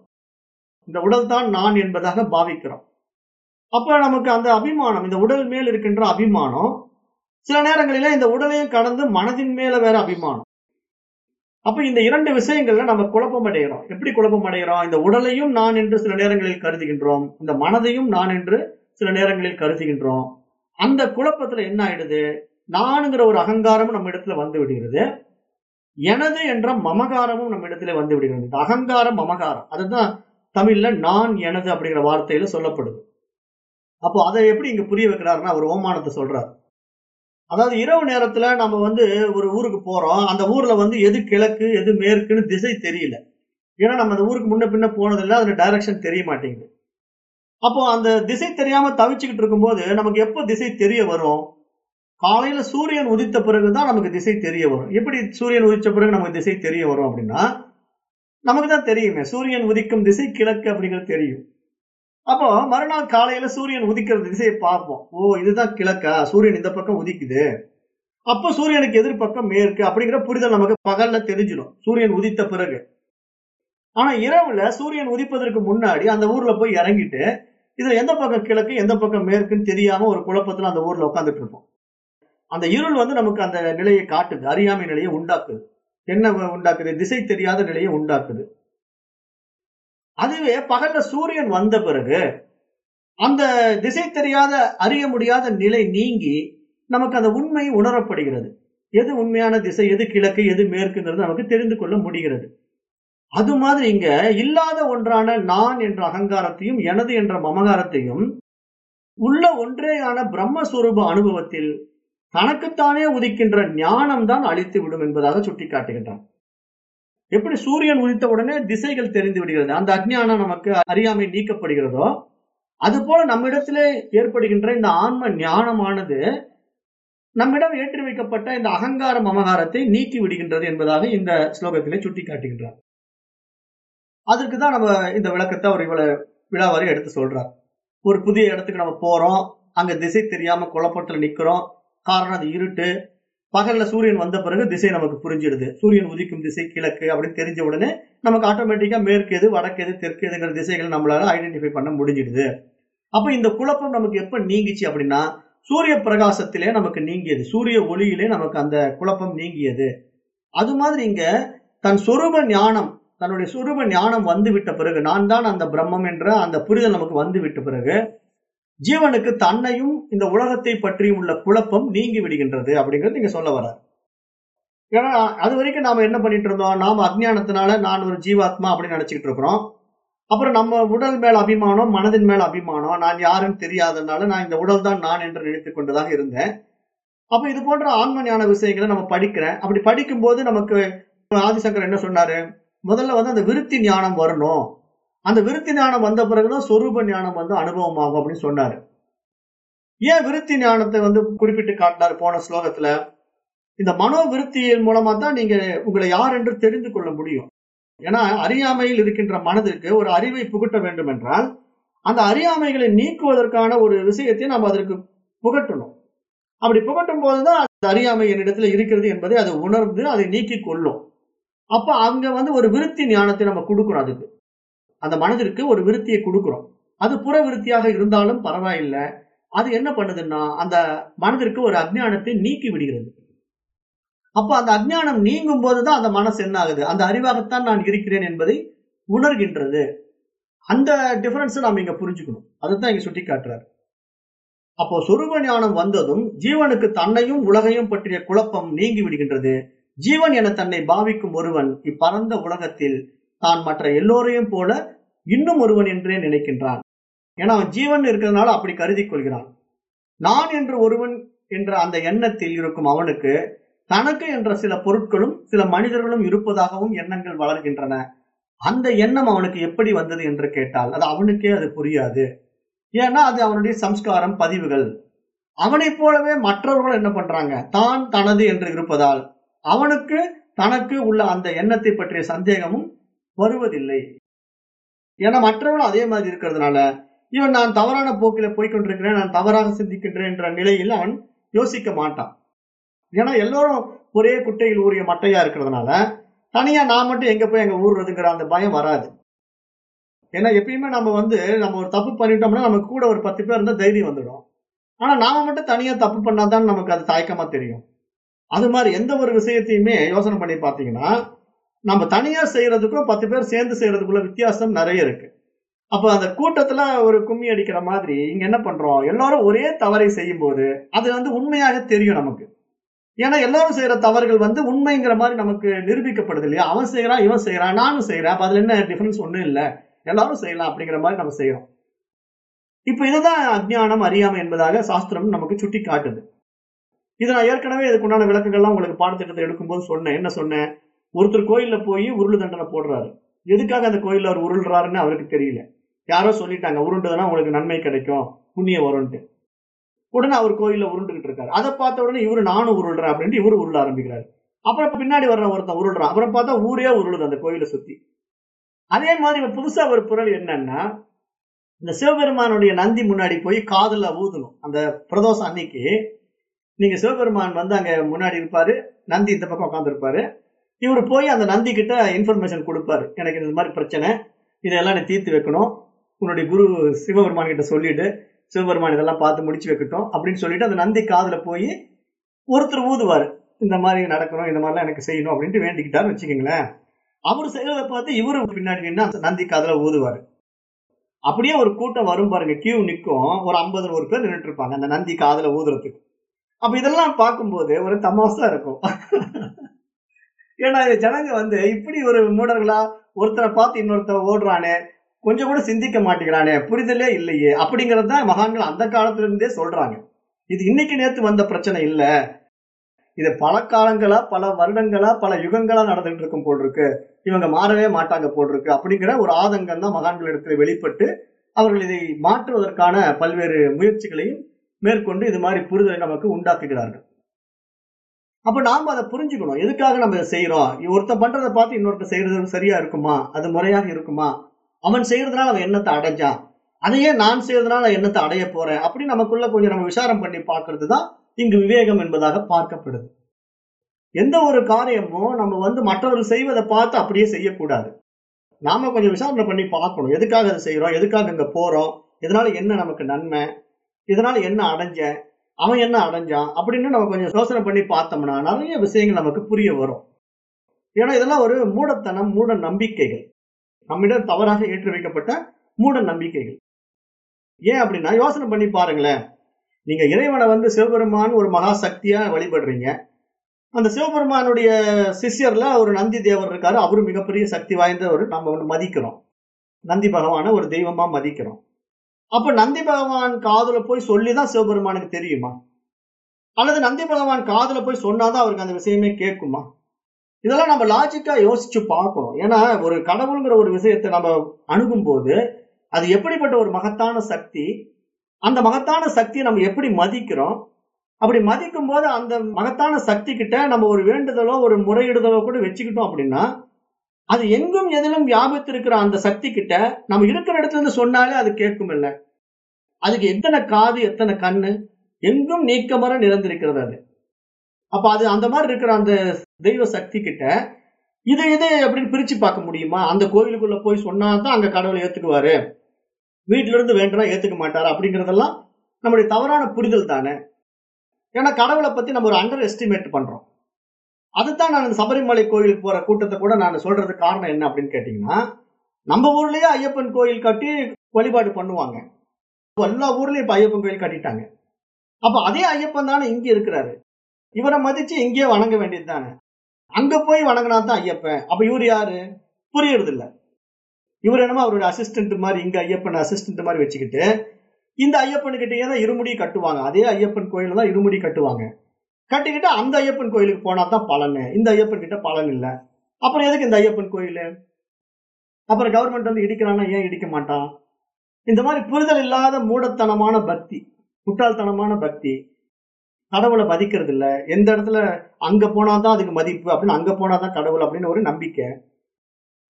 இந்த உடல் தான் நான் என்பதாக பாவிக்கிறோம். அப்ப நமக்கு அந்த அபிமானம் இந்த உடல் மேல் இருக்கின்ற அபிமானம் சில நேரங்களில இந்த உடலையும் கடந்து மனதின் மேல வேற அபிமானம். அப்ப இந்த இரண்டு விஷயங்கள்ல நம்ம குழப்பம் அடைகிறோம் எப்படி குழப்பம் அடைகிறோம் இந்த உடலையும் நான் என்று சில நேரங்களில் கருதுகின்றோம். இந்த மனதையும் நான் என்று சில நேரங்களில் கருதுகின்றோம். அந்த குழப்பத்துல என்ன ஆயிடுது? நானுங்கிற ஒரு அகங்காரமும் நம்ம இடத்துல வந்து விடுகிறது. எனது என்ற மமகாரமும் நம்ம இடத்துல வந்து விடுகிறது. அகங்காரம் மமகாரம். அதுதான் தமிழ்ல நான் எனது அப்படிங்கிற வார்த்தையில சொல்லப்படுது. அப்போ அதை எப்படி இங்க புரிய வைக்கிறாருன்னா அவர் ஓமானத்தை சொல்றாரு. அதாவது இரவு நேரத்துல நம்ம வந்து ஒரு ஊருக்கு போறோம். அந்த ஊர்ல வந்து எது கிழக்கு எது மேற்குன்னு திசை தெரியல. ஏன்னா நம்ம அந்த ஊருக்கு முன்ன பின்ன போனதில்லை அதுல டைரக்ஷன் தெரிய மாட்டேங்குது. அப்போ அந்த திசை தெரியாம தவிச்சுக்கிட்டு இருக்கும்போது நமக்கு எப்போ திசை தெரிய வரும்? காலையில சூரியன் உதித்த பிறகுதான் நமக்கு திசை தெரிய வரும். எப்படி சூரியன் உதித்த பிறகு நமக்கு திசை தெரிய வரும் அப்படின்னா நமக்கு தான் தெரியுமே சூரியன் உதிக்கும் திசை கிழக்கு அப்படிங்கிறது தெரியும். அப்போ மறுநாள் காலையில சூரியன் உதிக்கிற திசையை பார்ப்போம். ஓ இதுதான் கிழக்கா? சூரியன் இந்த பக்கம் உதிக்குது. அப்போ சூரியனுக்கு எதிர்பக்கம் மேற்கு அப்படிங்கிற புரிதல் நமக்கு பகல்ல தெரிஞ்சிடும். சூரியன் உதித்த பிறகு. ஆனா இரவுல சூரியன் உதிப்பதற்கு முன்னாடி அந்த ஊர்ல போய் இறங்கிட்டு இதுல எந்த பக்கம் கிழக்கு எந்த பக்கம் மேற்குன்னு தெரியாம ஒரு குழப்பத்துல அந்த ஊர்ல உட்காந்துட்டு இருப்போம். அந்த இருள் வந்து நமக்கு அந்த நிலையை காட்டுது அறியாமை நிலையை உண்டாக்குது. என்ன உண்டாக்குது? திசை தெரியாத நிலையை உண்டாக்குது. அதுவே பகல்ல சூரியன் வந்த பிறகு அந்த திசை தெரியாத அறிய முடியாத நிலை நீங்கி நமக்கு அந்த உண்மை உணரப்படுகிறது. எது உண்மையான திசை எது கிழக்கு எது மேற்குங்கிறது நமக்கு தெரிந்து கொள்ள முடிகிறது. அது மாதிரி இங்க இல்லாத ஒன்றான நான் என்ற அகங்காரத்தையும் எனது என்ற மமகாரத்தையும் உள்ள ஒன்றேயான பிரம்மஸ்வரூப அனுபவத்தில் தனக்குத்தானே உதிக்கின்ற ஞானம் தான் அழித்து விடும் என்பதாக சுட்டிக்காட்டுகின்றான். எப்படி சூரியன் உதித்த உடனே திசைகள் தெரிந்து விடுகிறது? அந்த அஜ்ஞானம் நமக்கு அறியாமை நீக்கப்படுகிறதோ அது போல நம்மிடத்திலே ஏற்படுகின்ற இந்த ஆன்ம ஞானமானது நம்மிடம் ஏற்றி வைக்கப்பட்ட இந்த அகங்கார மமகாரத்தை நீக்கி விடுகின்றது என்பதாக இந்த ஸ்லோகத்திலே சுட்டி காட்டுகின்றார் அதற்கு தான் நம்ம இந்த விளக்கத்தை அவர் இவ்வளவு விழாவாரி எடுத்து சொல்றார். ஒரு புதிய இடத்துக்கு நம்ம போறோம் அங்க திசை தெரியாம குழப்பத்துல நிக்கிறோம் காரணம் அது இருட்டு. பகல்ல சூரியன் வந்த பிறகு திசை நமக்கு புரிஞ்சிடுது. சூரியன் உதிக்கும் திசை கிழக்கு அப்படின்னு தெரிஞ்ச உடனே நமக்கு ஆட்டோமேட்டிக்கா மேற்கு எது வடக்கு எது தெற்கு எதுங்கிற திசைகள் நம்மளால ஐடென்டிஃபை பண்ண முடிஞ்சிடுது. அப்ப இந்த குழப்பம் நமக்கு எப்ப நீங்கிச்சு அப்படின்னா சூரிய பிரகாசத்திலே நமக்கு நீங்கியது. சூரிய ஒளியிலே நமக்கு அந்த குழப்பம் நீங்கியது. அது மாதிரி இங்க தன் சொரூப ஞானம் தன்னுடைய சொரூப ஞானம் வந்து விட்ட பிறகு நான் தான் அந்த பிரம்மம் என்ற அந்த புரிதல் நமக்கு வந்து விட்ட பிறகு ஜீவனுக்கு தன்னையும் இந்த உலகத்தை பற்றியும் உள்ள குழப்பம் நீங்கி விடுகின்றது அப்படிங்கிறது நீங்க சொல்ல வர ஏன்னா அது வரைக்கும் நாம என்ன பண்ணிட்டு இருந்தோம்? நாம அஜ்ஞானத்தினால நான் ஒரு ஜீவாத்மா அப்படின்னு நினைச்சுக்கிட்டு இருக்கிறோம். அப்புறம் நம்ம உடல் மேல அபிமானம் மனதின் மேல அபிமானம் நான் யாருன்னு தெரியாதனால நான் இந்த உடல் தான் நான் என்று நினைத்துக் கொண்டதாக இருந்தேன். அப்ப இது போன்ற ஆன்ம ஞான விஷயங்களை நம்ம படிக்கிறேன். அப்படி படிக்கும்போது நமக்கு ஆதிசங்கர் என்ன சொன்னாரு? முதல்ல வந்து அந்த விருத்தி ஞானம் வரணும். அந்த விருத்தி ஞானம் வந்த பிறகுதான் சொரூப ஞானம் வந்து அனுபவமாகும் அப்படின்னு சொன்னாரு. ஏன் விருத்தி ஞானத்தை வந்து குறிப்பிட்டு காட்டினார் போன ஸ்லோகத்துல? இந்த மனோ விருத்தியின் மூலமா தான் நீங்க உங்களை யார் என்று தெரிந்து கொள்ள முடியும். ஏன்னா அறியாமையில் இருக்கின்ற மனதிற்கு ஒரு அறிவை புகட்ட வேண்டும் என்றால் அந்த அறியாமைகளை நீக்குவதற்கான ஒரு விஷயத்தை நாம் அதற்கு புகட்டணும். அப்படி புகட்டும் போதுதான் அந்த அறியாமை என்னிடத்துல இருக்கிறது என்பதை அதை உணர்ந்து அதை நீக்கி கொள்ளும். அப்ப அங்க வந்து ஒரு விருத்தி ஞானத்தை நம்ம கொடுக்கணும் அதுக்கு. அந்த மனதிற்கு ஒரு விருத்தியை கொடுக்குறோம். அது புற விருத்தியாக இருந்தாலும் பரவாயில்லை. அது என்ன பண்ணுதுன்னா அந்த மனதிற்கு ஒரு அஜ்ஞானத்தை நீக்கி விடுகிறது. அப்ப அந்த அஜ்ஞானம் நீங்கும் போதுதான் அந்த மனசு என்ன ஆகுது? அந்த அறிவாகத்தான் நான் இருக்கிறேன் என்பதை உணர்கின்றது. அந்த டிஃபரன்ஸ் நாம் இங்க புரிஞ்சுக்கணும். அதுதான் இங்க சுட்டி காட்டுறாரு அப்போ சொரூப ஞானம் வந்ததும் ஜீவனுக்கு தன்னையும் உலகையும் பற்றிய குழப்பம் நீங்கி விடுகின்றது. ஜீவன் என தன்னை பாவிக்கும் ஒருவன் இப்பரந்த உலகத்தில் தான் மற்ற எல்லோரையும் போல இன்னும் ஒருவன் என்றே நினைக்கின்றான். ஏன்னா அவன் ஜீவன் இருக்கிறதுனால அப்படி கருதி கொள்கிறான். நான் என்று ஒருவன் என்ற அந்த எண்ணத்தில் இருக்கும் அவனுக்கு தனக்கு என்ற சில பொருட்களும் சில மனிதர்களும் இருப்பதாகவும் எண்ணங்கள் வளர்கின்றன. அந்த எண்ணம் அவனுக்கு எப்படி வந்தது என்று கேட்டால் அது அவனுக்கே அது புரியாது. ஏன்னா அது அவனுடைய சம்ஸ்காரம் பதிவுகள். அவனைப் போலவே மற்றவர்கள் என்ன பண்றாங்க? தான் தனது என்று இருப்பதால் அவனுக்கு தனக்கு உள்ள அந்த எண்ணத்தை பற்றிய சந்தேகமும் வருவதில்லை. ஏன்னா மற்றவனும் அதே மாதிரி இருக்கிறதுனால இவன் நான் தவறான போக்கில போய்கொண்டிருக்கிறேன் நான் தவறாக சிந்திக்கின்றேன் என்ற நிலையில் அவன் யோசிக்க மாட்டான். ஏன்னா எல்லோரும் ஒரே குட்டையில் ஊறிய மட்டையா இருக்கிறதுனால தனியா நான் மட்டும் எங்க போய் எங்க ஊறுறதுங்கிற அந்த பயம் வராது. ஏன்னா எப்பயுமே நம்ம வந்து நம்ம ஒரு தப்பு பண்ணிட்டோம்னா நமக்கு கூட ஒரு பத்து பேர் இருந்தா தைரியம் வந்துடும். ஆனா நாம மட்டும் தனியா தப்பு பண்ணாதான் நமக்கு அது தயக்கமா தெரியும். அது மாதிரி எந்த ஒரு விஷயத்தையுமே யோசனை பண்ணி பார்த்தீங்கன்னா நம்ம தனியா செய்யறதுக்கும் பத்து பேர் சேர்ந்து செய்யறதுக்குள்ள வித்தியாசம் நிறைய இருக்கு. அப்ப அந்த கூட்டத்துல ஒரு கும்மி அடிக்கிற மாதிரி இங்க என்ன பண்றோம்? எல்லாரும் ஒரே தவறை செய்யும் போது அது வந்து உண்மையாக தெரியும் நமக்கு. ஏன்னா எல்லாரும் செய்யற தவறுகள் வந்து உண்மைங்கிற மாதிரி நமக்கு நிரூபிக்கப்படுது இல்லையா? அவன் செய்யறான் இவன் செய்யறான் நானும் செய்யறேன். அப்ப அதுல என்ன டிஃபரன்ஸ் ஒண்ணும் இல்லை. எல்லாரும் செய்யலாம் அப்படிங்கிற மாதிரி நம்ம செய்யறோம். இப்ப இதுதான் அஜ்ஞானம் அறியாமை என்பதாக சாஸ்திரம் நமக்கு சுட்டி காட்டுது இது நான் ஏற்கனவே இதுக்குண்டான விளக்கங்கள்லாம் உங்களுக்கு பாடத்திட்டத்தை எடுக்கும்போது சொன்னேன். என்ன சொன்னேன்? ஒருத்தர் கோயில்ல போய் உருள் தண்டனை போடுறாரு. எதுக்காக அந்த கோயில்ல அவர் உருள்றாருன்னு அவருக்கு தெரியல. யாரோ சொல்லிட்டாங்க உருண்டுதுன்னா உங்களுக்கு நன்மை கிடைக்கும் புண்ணியம் வரும்ன்ட்டு. உடனே அவர் கோயில்ல உருண்டுகிட்டு இருக்காரு. அதை பார்த்த உடனே இவரு நானும் உருள்றேன் அப்படின்ட்டு இவரு உருள ஆரம்பிக்கிறாரு. அப்புறம் பின்னாடி வர்ற ஒருத்தன் உருள்றான். அப்புறம் பார்த்தா ஊரே உருளுது அந்த கோயிலை சுத்தி. அதே மாதிரி புதுசா ஒரு பொருள் என்னன்னா இந்த சிவபெருமானுடைய நந்தி முன்னாடி போய் காதுல ஊதணும். அந்த பிரதோஷம் அன்னைக்கு. நீங்க சிவபெருமான் வந்து அங்க முன்னாடி இருப்பாரு நந்தி இந்த பக்கம் உட்காந்துருப்பாரு இவர் போய் அந்த நந்தி கிட்ட இன்ஃபர்மேஷன் கொடுப்பாரு. எனக்கு இந்த மாதிரி பிரச்சனை. இதெல்லாம் நீ தீர்த்து வைக்கணும். உன்னுடைய குரு சிவபெருமான் கிட்ட சொல்லிட்டு சிவபெருமான் இதெல்லாம் பார்த்து முடிச்சு வைக்கட்டும் அப்படின்னு சொல்லிட்டு அந்த நந்தி காதுல போய் ஒருத்தர் ஊதுவாரு. இந்த மாதிரி நடக்கணும் இந்த மாதிரிலாம் எனக்கு செய்யணும் அப்படின்ட்டு வேண்டிக்கிட்டாருன்னு வச்சுக்கோங்களேன். அவர் செய்யறதை பார்த்து இவரு பின்னாடி நின்று அந்த நந்தி காதுல ஊதுவாரு. அப்படியே ஒரு கூட்டம் வரும் பாருங்க. கியூ நிற்கும் ஒரு ஐம்பது ஒரு பேர் நின்றுட்டு இருப்பாங்க அந்த நந்தி காதுல ஊதுறதுக்கு. அப்ப இதெல்லாம் பார்க்கும்போது ஒரு தமாசா இருக்கும். ஏன்னா ஜனங்க வந்து இப்படி ஒரு மூடர்களா ஒருத்தரை பார்த்து இன்னொருத்தர் ஓடுறானே கொஞ்சம் கூட சிந்திக்க மாட்டேங்கிறானே புரிதலே இல்லையே அப்படிங்கறது தான் மகான்கள் அந்த காலத்துல இருந்தே சொல்றாங்க. இது இன்னைக்கு நேத்து வந்த பிரச்சனை இல்ல. இது பல காலங்களா பல வருடங்களா பல யுகங்களா நடந்துட்டு இருக்கும் போல் இருக்கு இவங்க மாறவே மாட்டாங்க போல் இருக்கு அப்படிங்கிற ஒரு ஆதங்கம் தான் மகான்கள் இடத்துல வெளிப்பட்டு அவர்கள் இதை மாற்றுவதற்கான பல்வேறு முயற்சிகளையும் மேற்கொண்டு இது மாதிரி புரிதலை நமக்கு உண்டாக்குகிறார்கள். அப்ப நாம அதை புரிஞ்சுக்கணும். எதுக்காக நம்ம இதை செய்யறோம் ஒருத்தன் பண்றதை பார்த்து இன்னொருத்தர் செய்யறது சரியா இருக்குமா? அது முறையாக இருக்குமா? அவன் செய்யறதுனால அவன் எண்ணத்தை அடைஞ்சான் அதையே நான் செய்யறதுனால நான் எண்ணத்தை அடைய போறேன்? அப்படி நமக்குள்ள கொஞ்சம் நம்ம விசாரம் பண்ணி பார்க்கறது தான் இங்கு விவேகம் என்பதாக பார்க்கப்படுது. எந்த ஒரு காரியமும் நம்ம வந்து மற்றவர்கள் செய்வதை பார்த்து அப்படியே செய்யக்கூடாது. நாம கொஞ்சம் விசாரணை பண்ணி பார்க்கணும். எதுக்காக அதை செய்யறோம் எதுக்காக இங்க போறோம்? இதனால என்ன நமக்கு நன்மை? இதனால என்ன அடைஞ்சேன் அவன் என்ன அடைஞ்சான் அப்படின்னு நம்ம கொஞ்சம் யோசனை பண்ணி பார்த்தோம்னா நிறைய விஷயங்கள் நமக்கு புரிய வரும். ஏன்னா இதெல்லாம் ஒரு மூடத்தனம் மூட நம்பிக்கைகள். நம்மிடம் தவறாக ஏற்றி வைக்கப்பட்ட மூட நம்பிக்கைகள். ஏன் அப்படின்னா யோசனை பண்ணி பாருங்களேன். நீங்க இறைவனை வந்து சிவபெருமான் ஒரு மகா சக்தியா வழிபடுறீங்க. அந்த சிவபெருமானுடைய சிஷியர்ல ஒரு நந்தி தேவர் இருக்காரு. அவரு மிகப்பெரிய சக்தி வாய்ந்த ஒரு நம்ம ஒன்று மதிக்கிறோம். நந்தி பகவானை ஒரு தெய்வமா மதிக்கிறோம். அப்ப நந்தி பகவான் காதுல போய் சொல்லிதான் சிவபெருமானுக்கு தெரியுமா? அல்லது நந்தி பகவான் காதுல போய் சொன்னாதான் அவருக்கு அந்த விஷயமே கேட்குமா? இதெல்லாம் நம்ம லாஜிக்கா யோசிச்சு பார்க்கணும். ஏன்னா ஒரு கடவுளுங்கிற ஒரு விஷயத்தை நம்ம அணுகும் போது அது எப்படிப்பட்ட ஒரு மகத்தான சக்தி? அந்த மகத்தான சக்தியை நம்ம எப்படி மதிக்கிறோம்? அப்படி மதிக்கும் போது அந்த மகத்தான சக்தி கிட்ட நம்ம ஒரு வேண்டுதலோ ஒரு முறையிடுதலோ கூட வச்சுக்கிட்டோம் அப்படின்னா அது எங்கும் எதிலும் வியாபித்திருக்கிற அந்த சக்தி கிட்ட நம்ம இருக்கிற இடத்துல இருந்து சொன்னாலே அது கேட்கும் இல்லை அதுக்கு எத்தனை காது எத்தனை கண்ணு எங்கும் நீக்கமர நிறந்திருக்கிறது அது. அப்ப அது அந்த மாதிரி இருக்கிற அந்த தெய்வ சக்தி கிட்ட இது இது அப்படின்னு பிரிச்சு பார்க்க முடியுமா? அந்த கோயிலுக்குள்ள போய் சொன்னாதான் அங்க கடவுளை ஏத்துக்குவாரு. வீட்டுல இருந்து வேண்டுனா ஏத்துக்க மாட்டாரு அப்படிங்கறதெல்லாம் நம்முடைய தவறான புரிதல் தானே. ஏன்னா கடவுளை பத்தி நம்ம ஒரு அண்டர் எஸ்டிமேட் பண்றோம். அதுதான் நான் இந்த சபரிமலை கோயிலுக்கு போற கூட்டத்தை கூட நான் சொல்றதுக்கு காரணம் என்ன அப்படின்னு கேட்டீங்கன்னா நம்ம ஊர்லயே ஐயப்பன் கோயில் கட்டி வழிபாடு பண்ணுவாங்க. எல்லா ஊர்லயும் இப்ப ஐயப்பன் கோயில் கட்டிட்டாங்க. அப்ப அதே ஐயப்பன் தானே இங்க இருக்கிறாரு. இவரை மதிச்சு இங்கேயே வணங்க வேண்டியது தானே. அங்க போய் வணங்கினா தான் ஐயப்பன். அப்ப இவர் யாரு? புரியறது இல்ல இவர் என்னமோ அவருடைய அசிஸ்டன்ட் மாதிரி இங்க ஐயப்பன் அசிஸ்டன்ட் மாதிரி வச்சுக்கிட்டு இந்த ஐயப்பனுக்கிட்டே தான் இருமுடி கட்டுவாங்க. அதே ஐயப்பன் கோயில தான் இருமுடி கட்டுவாங்க. கட்டிக்கிட்டு அந்த ஐயப்பன் கோயிலுக்கு போனா தான் பலன். இந்த ஐயப்பன் கிட்ட பலன் இல்லை. அப்புறம் எதுக்கு இந்த ஐயப்பன் கோயில்? அப்புறம் கவர்மெண்ட் வந்து இடிக்கிறான்னா ஏன் இடிக்க மாட்டான் இந்த மாதிரி புரிதல் இல்லாத மூடத்தனமான பக்தி முட்டாள்தனமான பக்தி கடவுளை மதிக்கிறது இல்லை. எந்த இடத்துல அங்க போனாதான் அதுக்கு மதிப்பு அப்படின்னு அங்க போனாதான் கடவுள் அப்படின்னு ஒரு நம்பிக்கை.